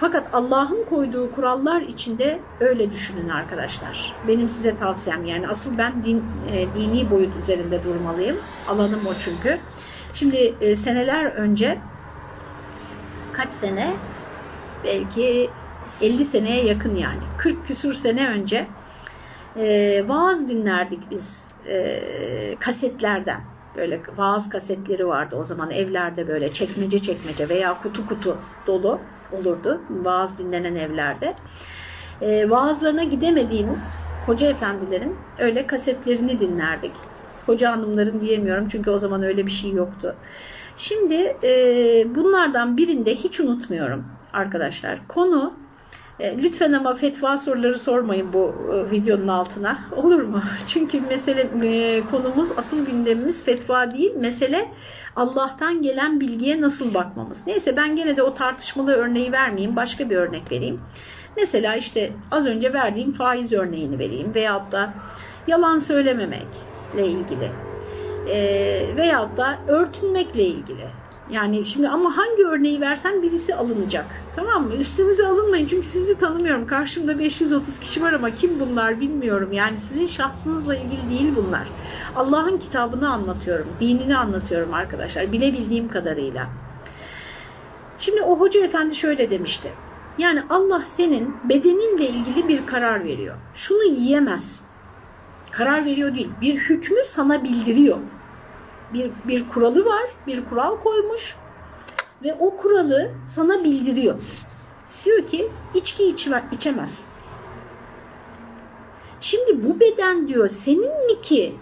Fakat Allah'ın koyduğu kurallar içinde öyle düşünün arkadaşlar. Benim size tavsiyem yani asıl ben din, e, dini boyut üzerinde durmalıyım. Alanım o çünkü. Şimdi e, seneler önce kaç sene? Belki 50 seneye yakın yani. 40 küsur sene önce e, vaaz dinlerdik biz e, kasetlerden. Böyle vaaz kasetleri vardı o zaman evlerde böyle çekmece çekmece veya kutu kutu dolu olurdu vaaz dinlenen evlerde. E, vaazlarına gidemediğimiz hoca efendilerin öyle kasetlerini dinlerdik. Hoca hanımların diyemiyorum çünkü o zaman öyle bir şey yoktu. Şimdi e, bunlardan birinde hiç unutmuyorum arkadaşlar. Konu e, lütfen ama fetva soruları sormayın bu e, videonun altına. Olur mu? Çünkü mesele e, konumuz, asıl gündemimiz fetva değil. Mesele Allah'tan gelen bilgiye nasıl bakmamız. Neyse ben gene de o tartışmalı örneği vermeyeyim. Başka bir örnek vereyim. Mesela işte az önce verdiğim faiz örneğini vereyim. Veyahut da yalan söylememekle ilgili. E, veyahut da örtünmekle ilgili. Yani şimdi ama hangi örneği versen birisi alınacak. Tamam mı? Üstünüze alınmayın çünkü sizi tanımıyorum. Karşımda 530 kişi var ama kim bunlar bilmiyorum. Yani sizin şahsınızla ilgili değil bunlar. Allah'ın kitabını anlatıyorum. Dinini anlatıyorum arkadaşlar. Bilebildiğim kadarıyla. Şimdi o hoca efendi şöyle demişti. Yani Allah senin bedeninle ilgili bir karar veriyor. Şunu yiyemez. Karar veriyor değil. Bir hükmü sana bildiriyor bir, bir kuralı var, bir kural koymuş ve o kuralı sana bildiriyor. Diyor ki içki içme, içemez. Şimdi bu beden diyor senin mi ki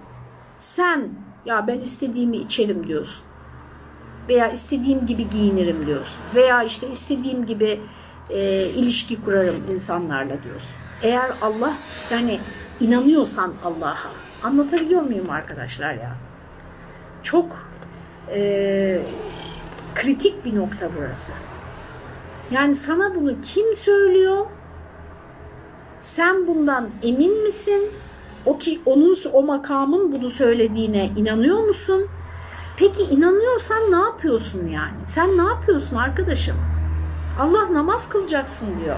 sen ya ben istediğimi içerim diyorsun. Veya istediğim gibi giyinirim diyorsun. Veya işte istediğim gibi e, ilişki kurarım insanlarla diyorsun. Eğer Allah yani inanıyorsan Allah'a. Anlatabiliyor muyum arkadaşlar ya? Çok e, kritik bir nokta burası. Yani sana bunu kim söylüyor? Sen bundan emin misin? O ki onun o makamın bunu söylediğine inanıyor musun? Peki inanıyorsan ne yapıyorsun yani? Sen ne yapıyorsun arkadaşım? Allah namaz kılacaksın diyor.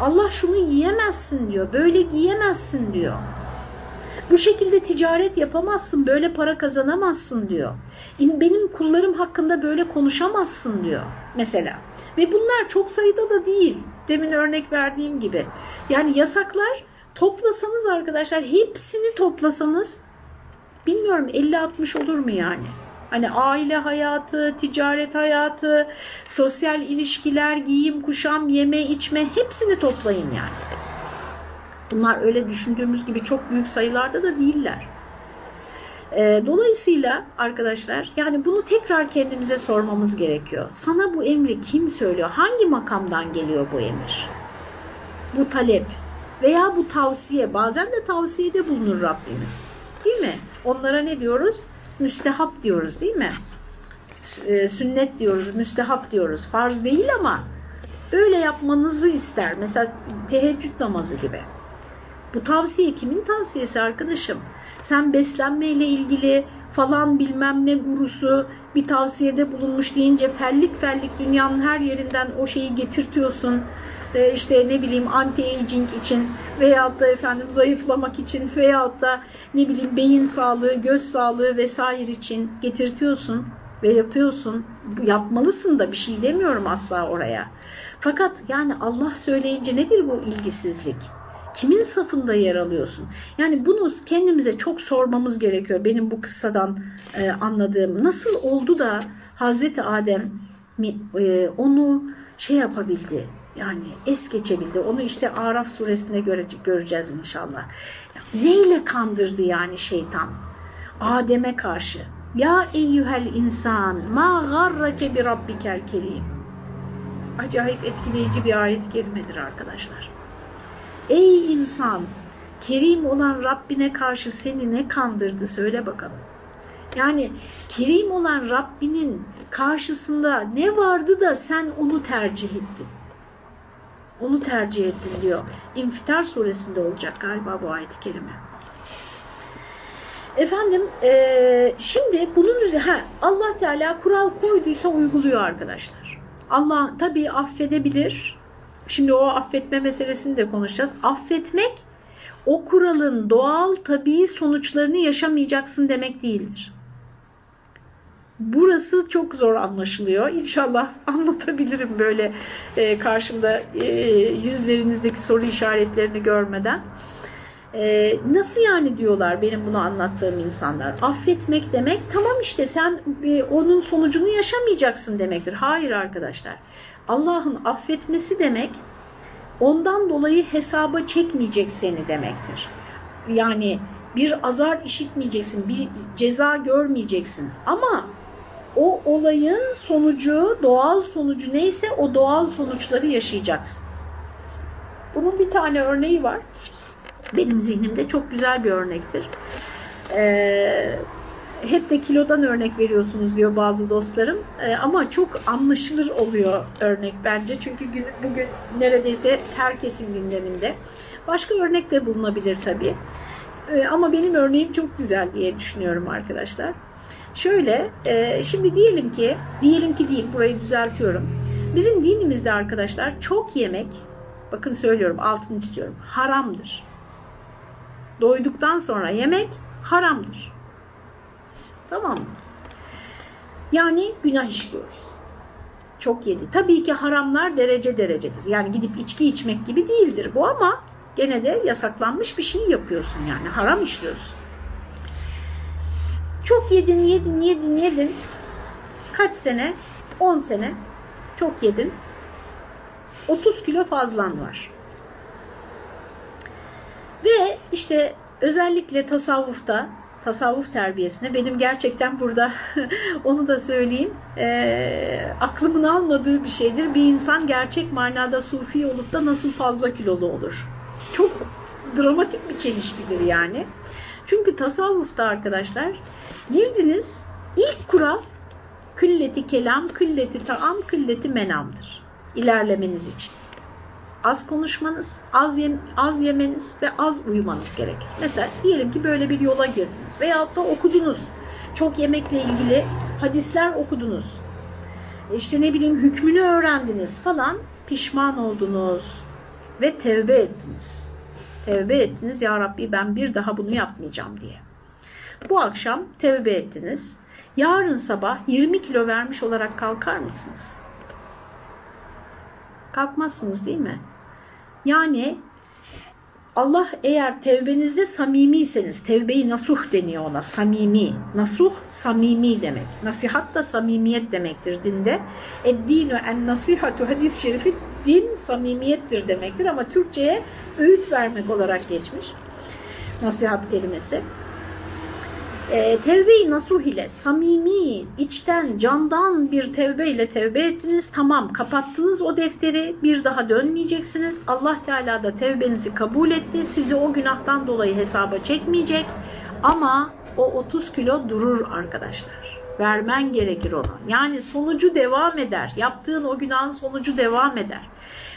Allah şunu yiyemezsin diyor. Böyle giyemezsin diyor. Bu şekilde ticaret yapamazsın, böyle para kazanamazsın diyor. Benim kullarım hakkında böyle konuşamazsın diyor mesela. Ve bunlar çok sayıda da değil. Demin örnek verdiğim gibi. Yani yasaklar toplasanız arkadaşlar hepsini toplasanız bilmiyorum 50-60 olur mu yani? Hani aile hayatı, ticaret hayatı, sosyal ilişkiler, giyim, kuşam, yeme, içme hepsini toplayın yani. Bunlar öyle düşündüğümüz gibi çok büyük sayılarda da değiller. E, dolayısıyla arkadaşlar yani bunu tekrar kendimize sormamız gerekiyor. Sana bu emri kim söylüyor? Hangi makamdan geliyor bu emir? Bu talep veya bu tavsiye bazen de tavsiyede bulunur Rabbimiz. Değil mi? Onlara ne diyoruz? Müstehap diyoruz değil mi? E, sünnet diyoruz, müstehap diyoruz. Farz değil ama öyle yapmanızı ister. Mesela teheccüd namazı gibi. Bu tavsiye kimin tavsiyesi arkadaşım? Sen beslenmeyle ilgili falan bilmem ne gurusu bir tavsiyede bulunmuş deyince fellik fellik dünyanın her yerinden o şeyi getirtiyorsun. Ee, işte ne bileyim anti-aging için veyahut da efendim zayıflamak için veyahut da ne bileyim beyin sağlığı, göz sağlığı vesaire için getirtiyorsun ve yapıyorsun. Yapmalısın da bir şey demiyorum asla oraya. Fakat yani Allah söyleyince nedir bu ilgisizlik? Kimin safında yer alıyorsun? Yani bunu kendimize çok sormamız gerekiyor. Benim bu kıssadan e, anladığım. Nasıl oldu da Hazreti Adem e, onu şey yapabildi? Yani es geçebildi. Onu işte Araf suresinde göre, göreceğiz inşallah. Neyle kandırdı yani şeytan? Adem'e karşı. Ya eyyuhel insan ma garrake bi rabbikel kerim. Acayip etkileyici bir ayet kelimedir arkadaşlar. Ey insan, kerim olan Rabbine karşı seni ne kandırdı söyle bakalım. Yani kerim olan Rabbinin karşısında ne vardı da sen onu tercih ettin? Onu tercih ettin diyor. İnfitar suresinde olacak galiba bu ayet-i kerime. Efendim e, şimdi bunun üzerine Allah Teala kural koyduysa uyguluyor arkadaşlar. Allah tabii affedebilir Şimdi o affetme meselesini de konuşacağız. Affetmek o kuralın doğal tabii sonuçlarını yaşamayacaksın demek değildir. Burası çok zor anlaşılıyor. İnşallah anlatabilirim böyle e, karşımda e, yüzlerinizdeki soru işaretlerini görmeden. E, nasıl yani diyorlar benim bunu anlattığım insanlar. Affetmek demek tamam işte sen e, onun sonucunu yaşamayacaksın demektir. Hayır arkadaşlar. Allah'ın affetmesi demek ondan dolayı hesaba çekmeyecek seni demektir. Yani bir azar işitmeyeceksin, bir ceza görmeyeceksin. Ama o olayın sonucu, doğal sonucu neyse o doğal sonuçları yaşayacaksın. Bunun bir tane örneği var. Benim zihnimde çok güzel bir örnektir. Ee, hep de kilodan örnek veriyorsunuz diyor bazı dostlarım. E, ama çok anlaşılır oluyor örnek bence. Çünkü gün, bugün neredeyse herkesin gündeminde. Başka örnek de bulunabilir tabii. E, ama benim örneğim çok güzel diye düşünüyorum arkadaşlar. Şöyle, e, şimdi diyelim ki, diyelim ki değil, burayı düzeltiyorum. Bizim dinimizde arkadaşlar çok yemek, bakın söylüyorum, altını çiziyorum, haramdır. Doyduktan sonra yemek haramdır. Tamam mı? Yani günah işliyoruz. Çok yedi. Tabii ki haramlar derece derecedir. Yani gidip içki içmek gibi değildir bu ama gene de yasaklanmış bir şey yapıyorsun yani. Haram işliyorsun. Çok yedin, yedin, yedin, yedin. Kaç sene? 10 sene. Çok yedin. 30 kilo fazlan var. Ve işte özellikle tasavvufta tasavvuf terbiyesine benim gerçekten burada onu da söyleyeyim e, aklımın almadığı bir şeydir. Bir insan gerçek manada sufi olup da nasıl fazla kilolu olur? Çok dramatik bir çelişkidir yani. Çünkü tasavvufta arkadaşlar girdiniz ilk kural kılleti kelam, kılleti taam, kılleti menamdır. İlerlemeniz için. Az konuşmanız, az, yem, az yemeniz ve az uyumanız gerekir. Mesela diyelim ki böyle bir yola girdiniz veyahut da okudunuz. Çok yemekle ilgili hadisler okudunuz. İşte ne bileyim hükmünü öğrendiniz falan pişman oldunuz ve tevbe ettiniz. Tevbe ettiniz ya Rabbi ben bir daha bunu yapmayacağım diye. Bu akşam tevbe ettiniz. Yarın sabah 20 kilo vermiş olarak kalkar mısınız? Kalkmazsınız değil mi? Yani Allah eğer tevbenizde samimiyseniz, tevbeyi nasuh deniyor ona, samimi. Nasuh, samimi demek. Nasihat da samimiyet demektir dinde. Eddinu en nasihatu hadis-i şerifi din samimiyettir demektir ama Türkçe'ye öğüt vermek olarak geçmiş. Nasihat kelimesi e, tevbe-i nasuh ile samimi, içten, candan bir tevbe ile tevbe ettiniz. Tamam kapattınız o defteri bir daha dönmeyeceksiniz. Allah Teala da tevbenizi kabul etti. Sizi o günahtan dolayı hesaba çekmeyecek. Ama o 30 kilo durur arkadaşlar. Vermen gerekir ona. Yani sonucu devam eder. Yaptığın o günahın sonucu devam eder.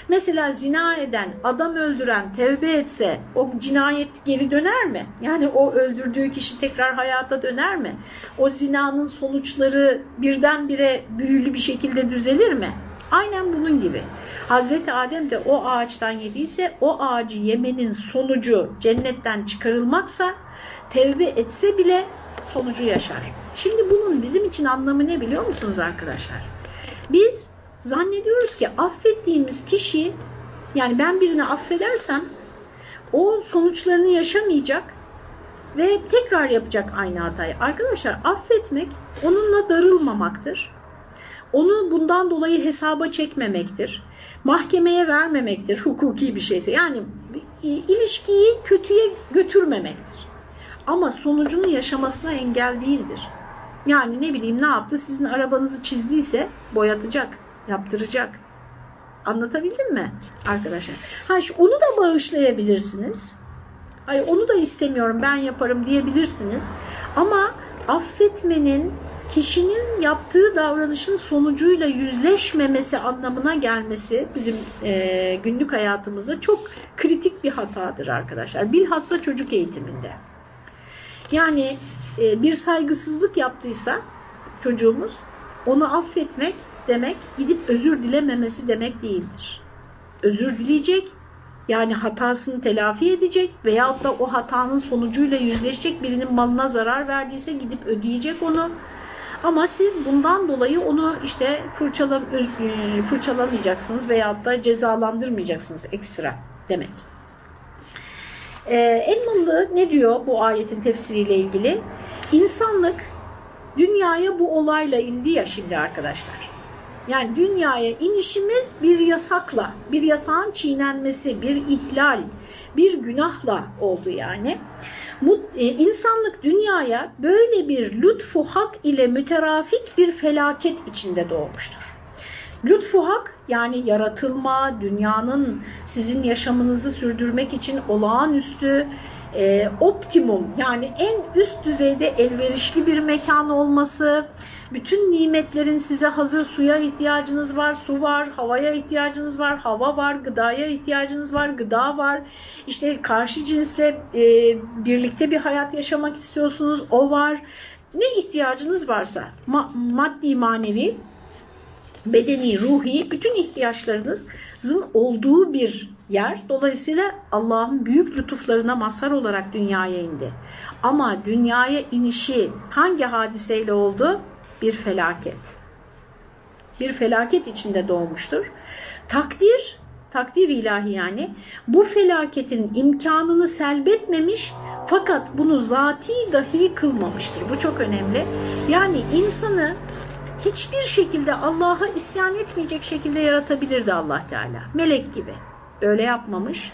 Mesela zina eden, adam öldüren tevbe etse o cinayet geri döner mi? Yani o öldürdüğü kişi tekrar hayata döner mi? O zinanın sonuçları birdenbire büyülü bir şekilde düzelir mi? Aynen bunun gibi. Hazreti Adem de o ağaçtan yediyse o ağacı yemenin sonucu cennetten çıkarılmaksa tevbe etse bile sonucu yaşar. Şimdi bunun bizim için anlamı ne biliyor musunuz arkadaşlar? Biz Zannediyoruz ki affettiğimiz kişi yani ben birini affedersem o sonuçlarını yaşamayacak ve tekrar yapacak aynı hatayı. Arkadaşlar affetmek onunla darılmamaktır. Onu bundan dolayı hesaba çekmemektir. Mahkemeye vermemektir hukuki bir şeyse. Yani ilişkiyi kötüye götürmemektir. Ama sonucunu yaşamasına engel değildir. Yani ne bileyim ne yaptı sizin arabanızı çizdiyse boyatacak yaptıracak. Anlatabildim mi arkadaşlar? Ha, onu da bağışlayabilirsiniz. Hayır onu da istemiyorum ben yaparım diyebilirsiniz. Ama affetmenin kişinin yaptığı davranışın sonucuyla yüzleşmemesi anlamına gelmesi bizim e, günlük hayatımızda çok kritik bir hatadır arkadaşlar. Bilhassa çocuk eğitiminde. Yani e, bir saygısızlık yaptıysa çocuğumuz onu affetmek demek gidip özür dilememesi demek değildir. Özür dileyecek, yani hatasını telafi edecek veyahut da o hatanın sonucuyla yüzleşecek birinin malına zarar verdiyse gidip ödeyecek onu. Ama siz bundan dolayı onu işte fırçalam e, fırçalamayacaksınız veyahut da cezalandırmayacaksınız ekstra demek. Ee, Elmalı ne diyor bu ayetin tefsiriyle ilgili? İnsanlık dünyaya bu olayla indi ya şimdi arkadaşlar. Yani dünyaya inişimiz bir yasakla, bir yasağın çiğnenmesi, bir ihlal, bir günahla oldu yani. E, insanlık dünyaya böyle bir lütfu hak ile müterafik bir felaket içinde doğmuştur. Lütfu hak yani yaratılma, dünyanın sizin yaşamınızı sürdürmek için olağanüstü e, optimum yani en üst düzeyde elverişli bir mekan olması, bütün nimetlerin size hazır suya ihtiyacınız var, su var, havaya ihtiyacınız var, hava var, gıdaya ihtiyacınız var, gıda var. İşte karşı cinsle e, birlikte bir hayat yaşamak istiyorsunuz, o var. Ne ihtiyacınız varsa ma maddi, manevi, bedeni, ruhi bütün ihtiyaçlarınızın olduğu bir yer. Dolayısıyla Allah'ın büyük lütuflarına mazhar olarak dünyaya indi. Ama dünyaya inişi hangi hadiseyle oldu? Bir felaket. Bir felaket içinde doğmuştur. Takdir, takdir ilahi yani bu felaketin imkanını selbetmemiş fakat bunu zati dahi kılmamıştır. Bu çok önemli. Yani insanı hiçbir şekilde Allah'a isyan etmeyecek şekilde yaratabilirdi Allah Teala. Melek gibi. Öyle yapmamış.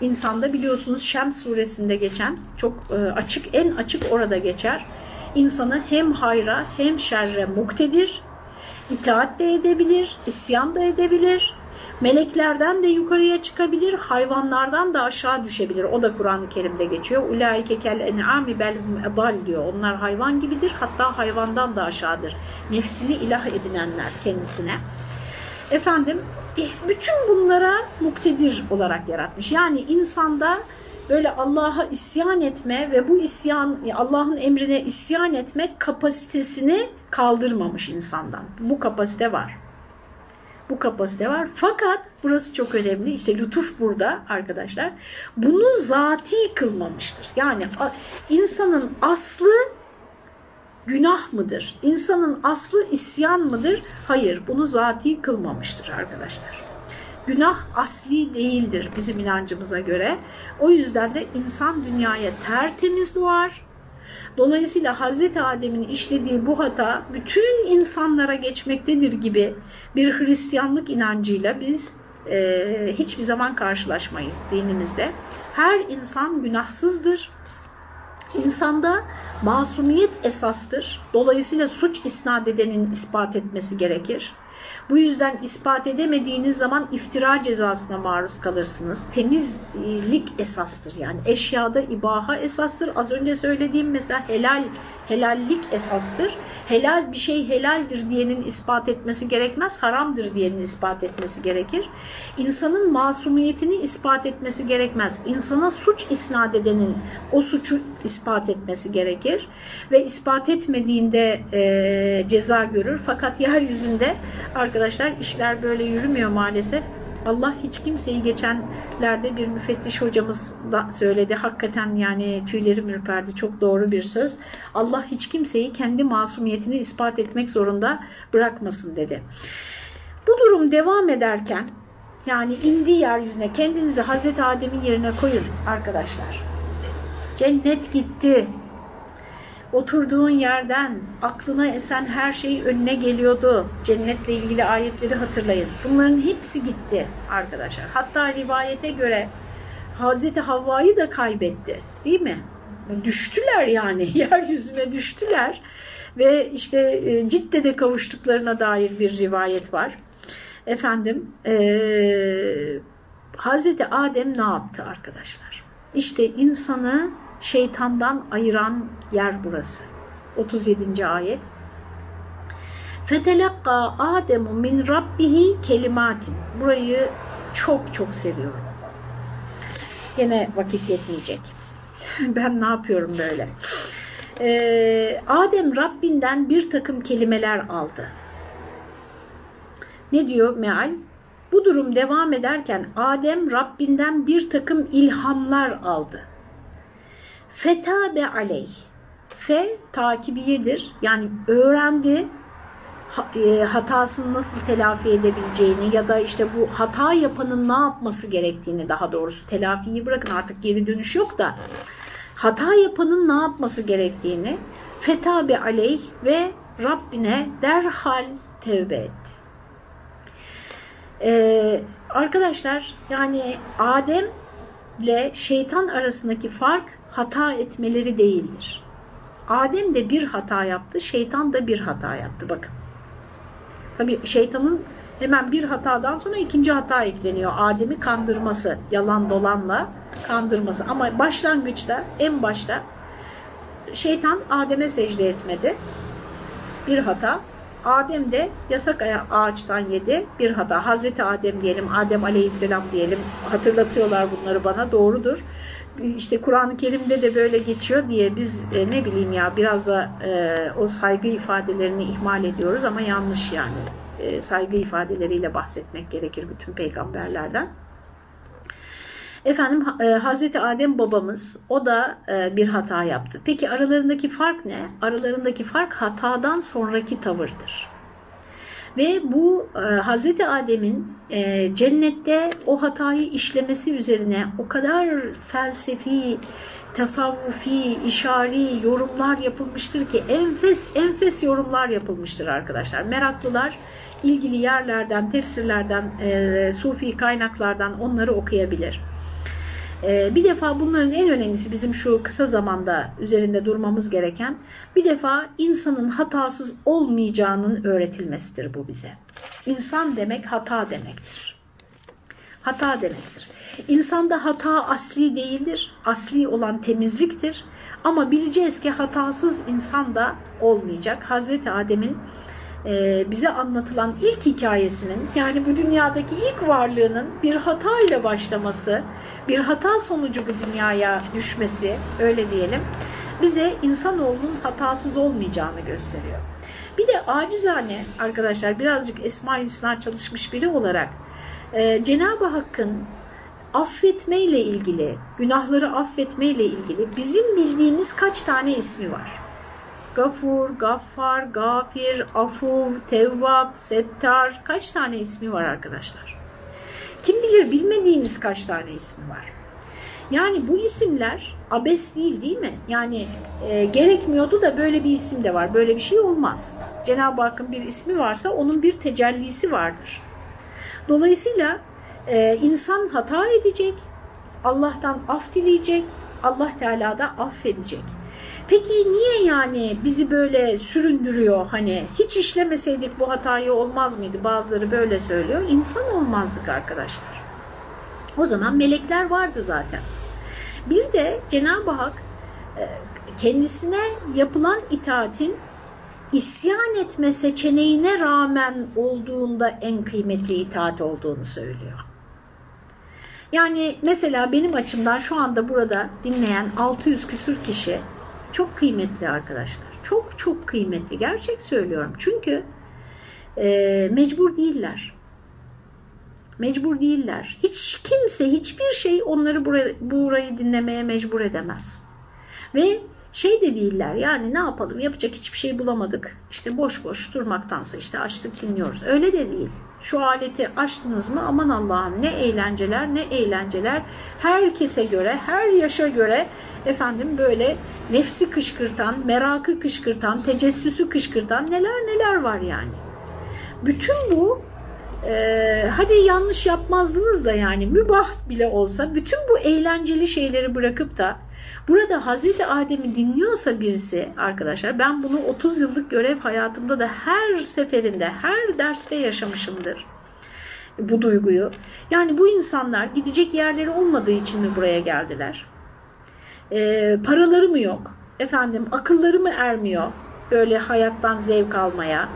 İnsanda biliyorsunuz Şems suresinde geçen çok e, açık en açık orada geçer. İnsanı hem hayra hem şerre muktedir. itaat de edebilir, isyan da edebilir. Meleklerden de yukarıya çıkabilir, hayvanlardan da aşağı düşebilir. O da Kur'an-ı Kerim'de geçiyor. Ulaike kel en'ami belhum ebal diyor. Onlar hayvan gibidir, hatta hayvandan da aşağıdır. Nefsini ilah edinenler kendisine. Efendim, bütün bunlara muktedir olarak yaratmış. Yani insanda böyle Allah'a isyan etme ve bu isyan Allah'ın emrine isyan etmek kapasitesini kaldırmamış insandan. Bu kapasite var. Bu kapasite var. Fakat burası çok önemli. İşte lütuf burada arkadaşlar. Bunu zati kılmamıştır. Yani insanın aslı günah mıdır? İnsanın aslı isyan mıdır? Hayır, bunu zati kılmamıştır arkadaşlar. Günah asli değildir bizim inancımıza göre. O yüzden de insan dünyaya tertemiz doğar. Dolayısıyla Hazreti Adem'in işlediği bu hata bütün insanlara geçmektedir gibi bir Hristiyanlık inancıyla biz e, hiçbir zaman karşılaşmayız dinimizde. Her insan günahsızdır. İnsanda masumiyet esastır. Dolayısıyla suç isnat edenin ispat etmesi gerekir. Bu yüzden ispat edemediğiniz zaman iftira cezasına maruz kalırsınız. Temizlik esastır yani. Eşyada ibaha esastır. Az önce söylediğim mesela helal, helallik esastır. Helal bir şey helaldir diyenin ispat etmesi gerekmez. Haramdır diyenin ispat etmesi gerekir. İnsanın masumiyetini ispat etmesi gerekmez. İnsana suç isnat edenin o suçu ispat etmesi gerekir. Ve ispat etmediğinde e, ceza görür. Fakat yeryüzünde arkadaşlar işler böyle yürümüyor maalesef. Allah hiç kimseyi geçenlerde bir müfettiş hocamız da söyledi. Hakikaten yani tüylerim ürperdi. Çok doğru bir söz. Allah hiç kimseyi kendi masumiyetini ispat etmek zorunda bırakmasın dedi. Bu durum devam ederken yani indi yeryüzüne kendinizi Hazreti Adem'in yerine koyun arkadaşlar. Cennet gitti. Oturduğun yerden aklına esen her şey önüne geliyordu. Cennetle ilgili ayetleri hatırlayın. Bunların hepsi gitti arkadaşlar. Hatta rivayete göre Hazreti Havva'yı da kaybetti. Değil mi? Düştüler yani. Yeryüzüne düştüler. Ve işte e, Cidde'de kavuştuklarına dair bir rivayet var. Efendim ee, Hazreti Adem ne yaptı arkadaşlar? İşte insanı şeytandan ayıran yer burası. 37. ayet. Fetelakka Ademu min rabbihi kelimatin. Burayı çok çok seviyorum. Yine vakit yetmeyecek. ben ne yapıyorum böyle? Ee, Adem Rabbinden bir takım kelimeler aldı. Ne diyor meal? Bu durum devam ederken Adem Rabbinden bir takım ilhamlar aldı. Fetabe aleyh. Fe takibiyedir. Yani öğrendi e, hatasını nasıl telafi edebileceğini ya da işte bu hata yapanın ne yapması gerektiğini daha doğrusu telafiyi bırakın artık geri dönüş yok da hata yapanın ne yapması gerektiğini fetabe aleyh ve Rabbine derhal tevbe etti. Ee, arkadaşlar yani Adem ile şeytan arasındaki fark hata etmeleri değildir. Adem de bir hata yaptı, şeytan da bir hata yaptı. Bakın. Tabii şeytanın hemen bir hatadan sonra ikinci hata ekleniyor. Adem'i kandırması, yalan dolanla kandırması. Ama başlangıçta, en başta şeytan Adem'e secde etmedi. Bir hata. Adem de yasak ağaçtan yedi. Bir hata. Hazreti Adem diyelim, Adem aleyhisselam diyelim. Hatırlatıyorlar bunları bana. Doğrudur işte Kur'an-ı Kerim'de de böyle geçiyor diye biz e, ne bileyim ya biraz da e, o saygı ifadelerini ihmal ediyoruz ama yanlış yani. E, saygı ifadeleriyle bahsetmek gerekir bütün peygamberlerden. Efendim e, Hazreti Adem babamız o da e, bir hata yaptı. Peki aralarındaki fark ne? Aralarındaki fark hatadan sonraki tavırdır. Ve bu e, Hazreti Adem'in e, cennette o hatayı işlemesi üzerine o kadar felsefi, tasavvufi, işari yorumlar yapılmıştır ki enfes enfes yorumlar yapılmıştır arkadaşlar. Meraklılar ilgili yerlerden, tefsirlerden, e, sufi kaynaklardan onları okuyabilir. Ee, bir defa bunların en önemlisi bizim şu kısa zamanda üzerinde durmamız gereken bir defa insanın hatasız olmayacağının öğretilmesidir bu bize. İnsan demek hata demektir. hata demektir. İnsanda hata asli değildir. Asli olan temizliktir. Ama bileceğiz ki hatasız insan da olmayacak. Hazreti Adem'in e, bize anlatılan ilk hikayesinin yani bu dünyadaki ilk varlığının bir hata ile başlaması, bir hata sonucu bu dünyaya düşmesi öyle diyelim bize insanoğlunun hatasız olmayacağını gösteriyor. Bir de acizane arkadaşlar birazcık Esma-i Hüsna çalışmış biri olarak e, Cenab-ı Hakk'ın affetmeyle ilgili, günahları affetmeyle ilgili bizim bildiğimiz kaç tane ismi var? Gafur, Gaffar, Gafir, Afuv, Tevvab, Settar kaç tane ismi var arkadaşlar? Kim bilir bilmediğiniz kaç tane ismi var? Yani bu isimler abes değil değil mi? Yani e, gerekmiyordu da böyle bir isim de var. Böyle bir şey olmaz. Cenab-ı Hakk'ın bir ismi varsa onun bir tecellisi vardır. Dolayısıyla e, insan hata edecek, Allah'tan af dileyecek, Allah Teala da affedecek. Peki niye yani bizi böyle süründürüyor hani hiç işlemeseydik bu hatayı olmaz mıydı? Bazıları böyle söylüyor. İnsan olmazdık arkadaşlar. O zaman melekler vardı zaten. Bir de Cenab-ı Hak e, kendisine yapılan itaatin isyan etme seçeneğine rağmen olduğunda en kıymetli itaat olduğunu söylüyor. Yani mesela benim açımdan şu anda burada dinleyen 600 küsür kişi çok kıymetli arkadaşlar. Çok çok kıymetli. Gerçek söylüyorum. Çünkü e, mecbur değiller. Mecbur değiller. Hiç kimse, hiçbir şey onları buraya, burayı dinlemeye mecbur edemez. Ve şey de değiller yani ne yapalım yapacak hiçbir şey bulamadık. İşte boş boş durmaktansa işte açtık dinliyoruz. Öyle de değil. Şu aleti açtınız mı aman Allah'ım ne eğlenceler ne eğlenceler. Herkese göre her yaşa göre efendim böyle nefsi kışkırtan, merakı kışkırtan, tecessüsü kışkırtan neler neler var yani. Bütün bu e, hadi yanlış yapmazdınız da yani mübah bile olsa bütün bu eğlenceli şeyleri bırakıp da burada Hazreti Adem'i dinliyorsa birisi arkadaşlar ben bunu 30 yıllık görev hayatımda da her seferinde her derste yaşamışımdır bu duyguyu. Yani bu insanlar gidecek yerleri olmadığı için mi buraya geldiler? E, paraları mı yok? Efendim akılları mı ermiyor? Böyle hayattan zevk almaya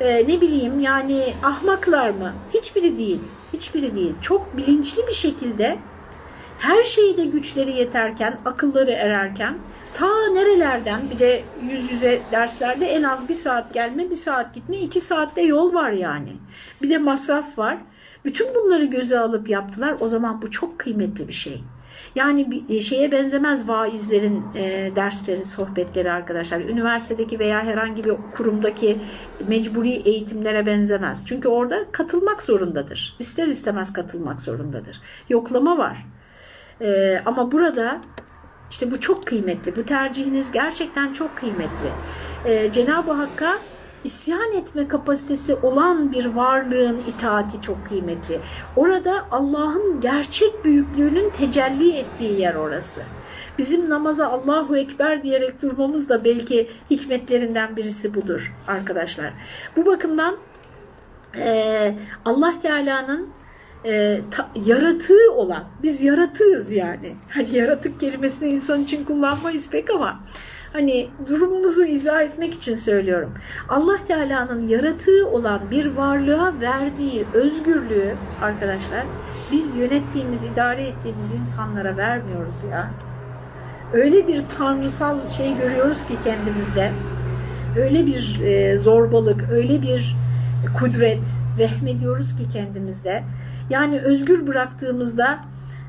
e, ne bileyim yani ahmaklar mı? Hiçbiri değil. Hiçbiri değil. Çok bilinçli bir şekilde her şeyde güçleri yeterken, akılları ererken ta nerelerden bir de yüz yüze derslerde en az bir saat gelme, bir saat gitme, iki saatte yol var yani. Bir de masraf var. Bütün bunları göze alıp yaptılar. O zaman bu çok kıymetli bir şey. Yani bir e, şeye benzemez vaizlerin e, dersleri, sohbetleri arkadaşlar. Üniversitedeki veya herhangi bir kurumdaki mecburi eğitimlere benzemez. Çünkü orada katılmak zorundadır. İster istemez katılmak zorundadır. Yoklama var. E, ama burada işte bu çok kıymetli. Bu tercihiniz gerçekten çok kıymetli. E, Cenab-ı Hakk'a isyan etme kapasitesi olan bir varlığın itaati çok kıymetli. Orada Allah'ın gerçek büyüklüğünün tecelli ettiği yer orası. Bizim namaza Allahu Ekber diyerek durmamız da belki hikmetlerinden birisi budur arkadaşlar. Bu bakımdan e, Allah Teala'nın e, ta, yaratığı olan, biz yaratığız yani. Hani yaratık kelimesini insan için kullanmayız pek ama hani durumumuzu izah etmek için söylüyorum. Allah Teala'nın yaratığı olan bir varlığa verdiği özgürlüğü arkadaşlar biz yönettiğimiz, idare ettiğimiz insanlara vermiyoruz ya. Öyle bir tanrısal şey görüyoruz ki kendimizde. Öyle bir e, zorbalık, öyle bir kudret vehmediyoruz ki kendimizde. Yani özgür bıraktığımızda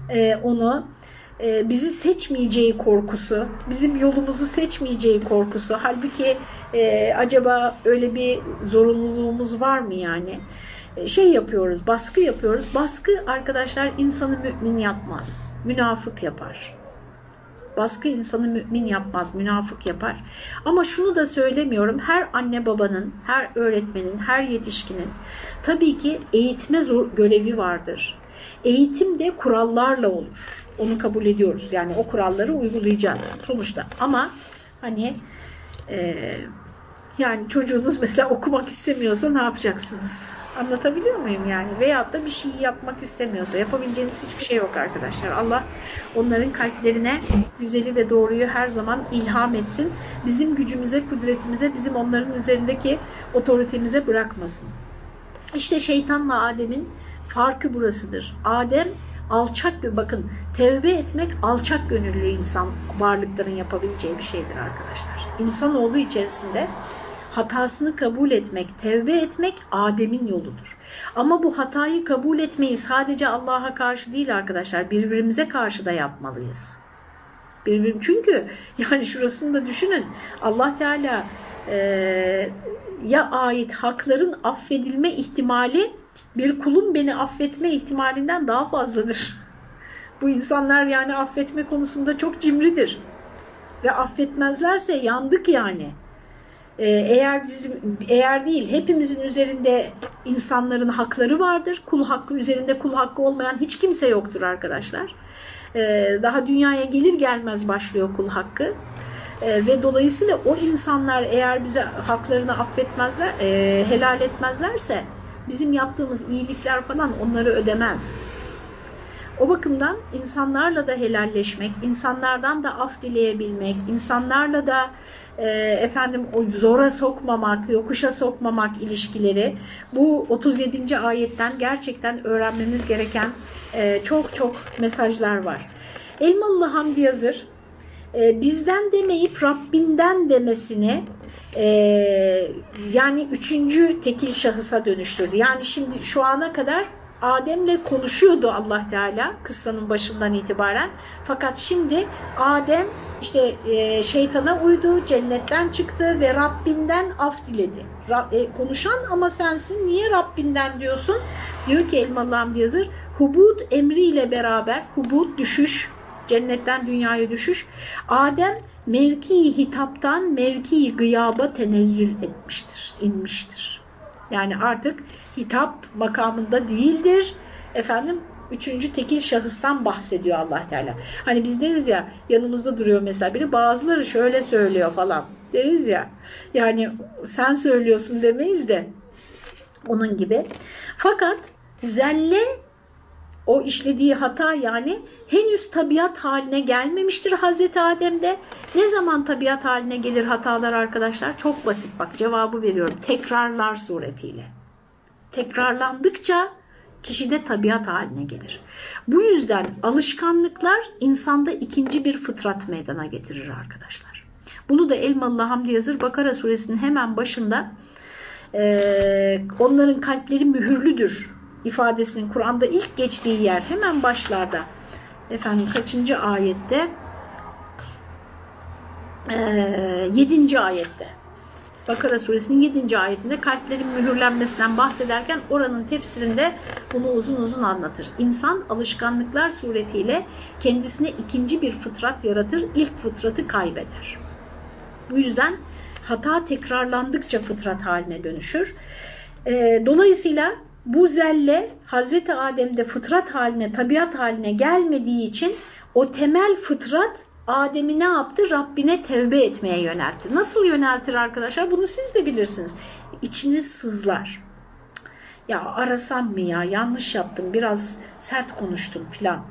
e, onu e, bizi seçmeyeceği korkusu, bizim yolumuzu seçmeyeceği korkusu. Halbuki e, acaba öyle bir zorunluluğumuz var mı yani? E, şey yapıyoruz, baskı yapıyoruz. Baskı arkadaşlar insanı mümin yapmaz, münafık yapar. Baskı insanı mümin yapmaz, münafık yapar. Ama şunu da söylemiyorum. Her anne babanın, her öğretmenin, her yetişkinin tabii ki eğitme zor, görevi vardır. Eğitim de kurallarla olur. Onu kabul ediyoruz. Yani o kuralları uygulayacağız sonuçta. Ama hani e, yani çocuğunuz mesela okumak istemiyorsa ne yapacaksınız? Anlatabiliyor muyum yani? Veyahut da bir şey yapmak istemiyorsa yapabileceğiniz hiçbir şey yok arkadaşlar. Allah onların kalplerine güzeli ve doğruyu her zaman ilham etsin. Bizim gücümüze, kudretimize, bizim onların üzerindeki otoritemize bırakmasın. İşte şeytanla Adem'in farkı burasıdır. Adem alçak bakın tevbe etmek alçak gönüllü insan varlıkların yapabileceği bir şeydir arkadaşlar. İnsanoğlu içerisinde hatasını kabul etmek, tevbe etmek Adem'in yoludur. Ama bu hatayı kabul etmeyi sadece Allah'a karşı değil arkadaşlar, birbirimize karşı da yapmalıyız. Birbirim çünkü yani şurasını da düşünün. Allah Teala e, ya ait hakların affedilme ihtimali bir kulun beni affetme ihtimalinden daha fazladır. Bu insanlar yani affetme konusunda çok cimridir. Ve affetmezlerse yandık yani. Ee, eğer bizim eğer değil hepimizin üzerinde insanların hakları vardır. Kul hakkı üzerinde kul hakkı olmayan hiç kimse yoktur arkadaşlar. Ee, daha dünyaya gelir gelmez başlıyor kul hakkı. Ee, ve dolayısıyla o insanlar eğer bize haklarını affetmezler, e, helal etmezlerse bizim yaptığımız iyilikler falan onları ödemez. O bakımdan insanlarla da helalleşmek, insanlardan da af dileyebilmek, insanlarla da e, efendim zora sokmamak, yokuşa sokmamak ilişkileri bu 37. ayetten gerçekten öğrenmemiz gereken e, çok çok mesajlar var. Elmalı Hamdi Yazır e, bizden demeyip Rabbinden demesini e, yani üçüncü tekil şahısa dönüştürdü. Yani şimdi şu ana kadar Adem'le konuşuyordu Allah Teala kıssanın başından itibaren. Fakat şimdi Adem işte e, şeytana uydu, cennetten çıktı ve Rabbinden af diledi. Rab, e, konuşan ama sensin niye Rabbinden diyorsun? Diyor ki Elmalı Hamdi Yazır, hubud emriyle beraber, hubud düşüş, cennetten dünyaya düşüş. Adem mevki hitaptan mevki gıyaba tenezzül etmiştir, inmiştir. Yani artık hitap makamında değildir. Efendim üçüncü tekil şahıstan bahsediyor Allah Teala. Hani biz deriz ya yanımızda duruyor mesela biri bazıları şöyle söylüyor falan deriz ya. Yani sen söylüyorsun demeyiz de onun gibi. Fakat zelle o işlediği hata yani henüz tabiat haline gelmemiştir Hazreti Adem'de. Ne zaman tabiat haline gelir hatalar arkadaşlar? Çok basit bak cevabı veriyorum. Tekrarlar suretiyle. Tekrarlandıkça kişide tabiat haline gelir. Bu yüzden alışkanlıklar insanda ikinci bir fıtrat meydana getirir arkadaşlar. Bunu da Elmalı Hamdi Yazır Bakara suresinin hemen başında e, onların kalpleri mühürlüdür ifadesinin Kur'an'da ilk geçtiği yer hemen başlarda efendim kaçıncı ayette ee, 7. ayette Bakara suresinin 7. ayetinde kalplerin mühürlenmesinden bahsederken oranın tefsirinde bunu uzun uzun anlatır. İnsan alışkanlıklar suretiyle kendisine ikinci bir fıtrat yaratır, ilk fıtratı kaybeder. Bu yüzden hata tekrarlandıkça fıtrat haline dönüşür. E, dolayısıyla bu zelle Hazreti Adem'de fıtrat haline, tabiat haline gelmediği için o temel fıtrat Adem'i ne yaptı? Rabbine tevbe etmeye yöneltti. Nasıl yöneltir arkadaşlar? Bunu siz de bilirsiniz. İçiniz sızlar. Ya arasam mı ya? Yanlış yaptım. Biraz sert konuştum filan.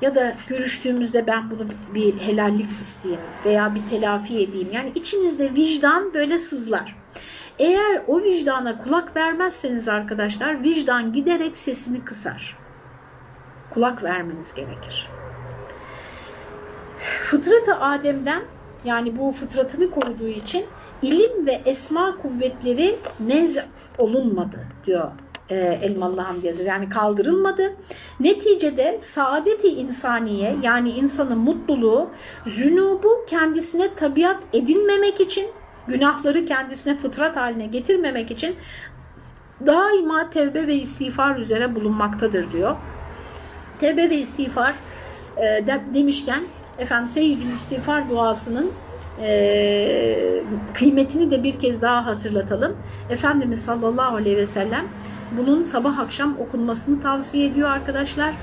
Ya da görüştüğümüzde ben bunu bir helallik isteyeyim veya bir telafi edeyim. Yani içinizde vicdan böyle sızlar. Eğer o vicdana kulak vermezseniz arkadaşlar vicdan giderek sesini kısar. Kulak vermeniz gerekir. Fıtratı Adem'den yani bu fıtratını koruduğu için ilim ve esma kuvvetleri nez olunmadı diyor e, Elmalı Hamdi. Yani kaldırılmadı. Neticede saadeti insaniye yani insanın mutluluğu zünubu kendisine tabiat edinmemek için günahları kendisine fıtrat haline getirmemek için daima tevbe ve istiğfar üzere bulunmaktadır diyor. Tevbe ve istiğfar e, de, demişken efendim Seyyidül İstiğfar duasının e, kıymetini de bir kez daha hatırlatalım. Efendimiz sallallahu aleyhi ve sellem bunun sabah akşam okunmasını tavsiye ediyor arkadaşlar.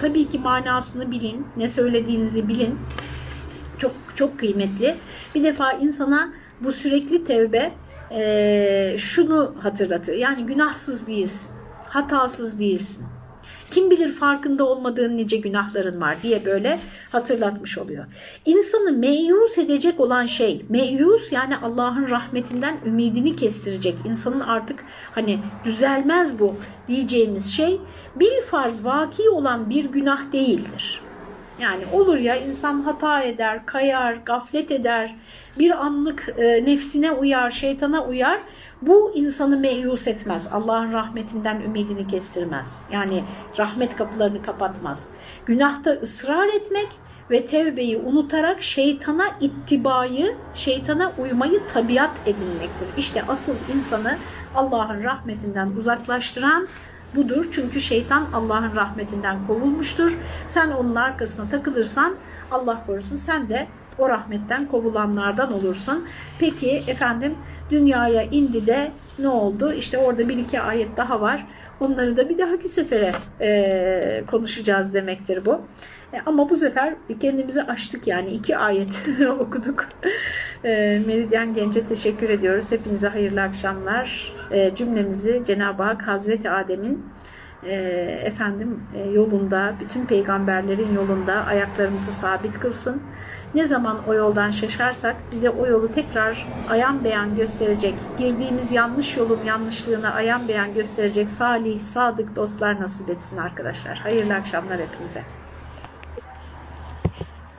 Tabii ki manasını bilin, ne söylediğinizi bilin. Çok çok kıymetli. Bir defa insana bu sürekli tevbe e, şunu hatırlatıyor. Yani günahsız değiliz. hatasız değilsin. Kim bilir farkında olmadığın nice günahların var diye böyle hatırlatmış oluyor. İnsanı meyus edecek olan şey, meyus yani Allah'ın rahmetinden ümidini kestirecek, insanın artık hani düzelmez bu diyeceğimiz şey bil farz vaki olan bir günah değildir. Yani olur ya insan hata eder, kayar, gaflet eder, bir anlık e, nefsine uyar, şeytana uyar. Bu insanı meyus etmez. Allah'ın rahmetinden ümidini kestirmez. Yani rahmet kapılarını kapatmaz. Günahta ısrar etmek ve tevbeyi unutarak şeytana ittibayı, şeytana uymayı tabiat edinmektir. İşte asıl insanı Allah'ın rahmetinden uzaklaştıran budur. Çünkü şeytan Allah'ın rahmetinden kovulmuştur. Sen onun arkasına takılırsan Allah korusun sen de o rahmetten kovulanlardan olursun. Peki efendim dünyaya indi de ne oldu? İşte orada bir iki ayet daha var. Onları da bir dahaki sefere e, konuşacağız demektir bu. E, ama bu sefer kendimizi açtık yani iki ayet okuduk. E, Meridyen Genç'e teşekkür ediyoruz. Hepinize hayırlı akşamlar. E, cümlemizi Cenab-ı Hak Hazreti Adem'in e, efendim e, yolunda, bütün peygamberlerin yolunda ayaklarımızı sabit kılsın. Ne zaman o yoldan şaşarsak bize o yolu tekrar ayan beyan gösterecek, girdiğimiz yanlış yolun yanlışlığını ayan beyan gösterecek salih, sadık dostlar nasip etsin arkadaşlar. Hayırlı akşamlar hepinize.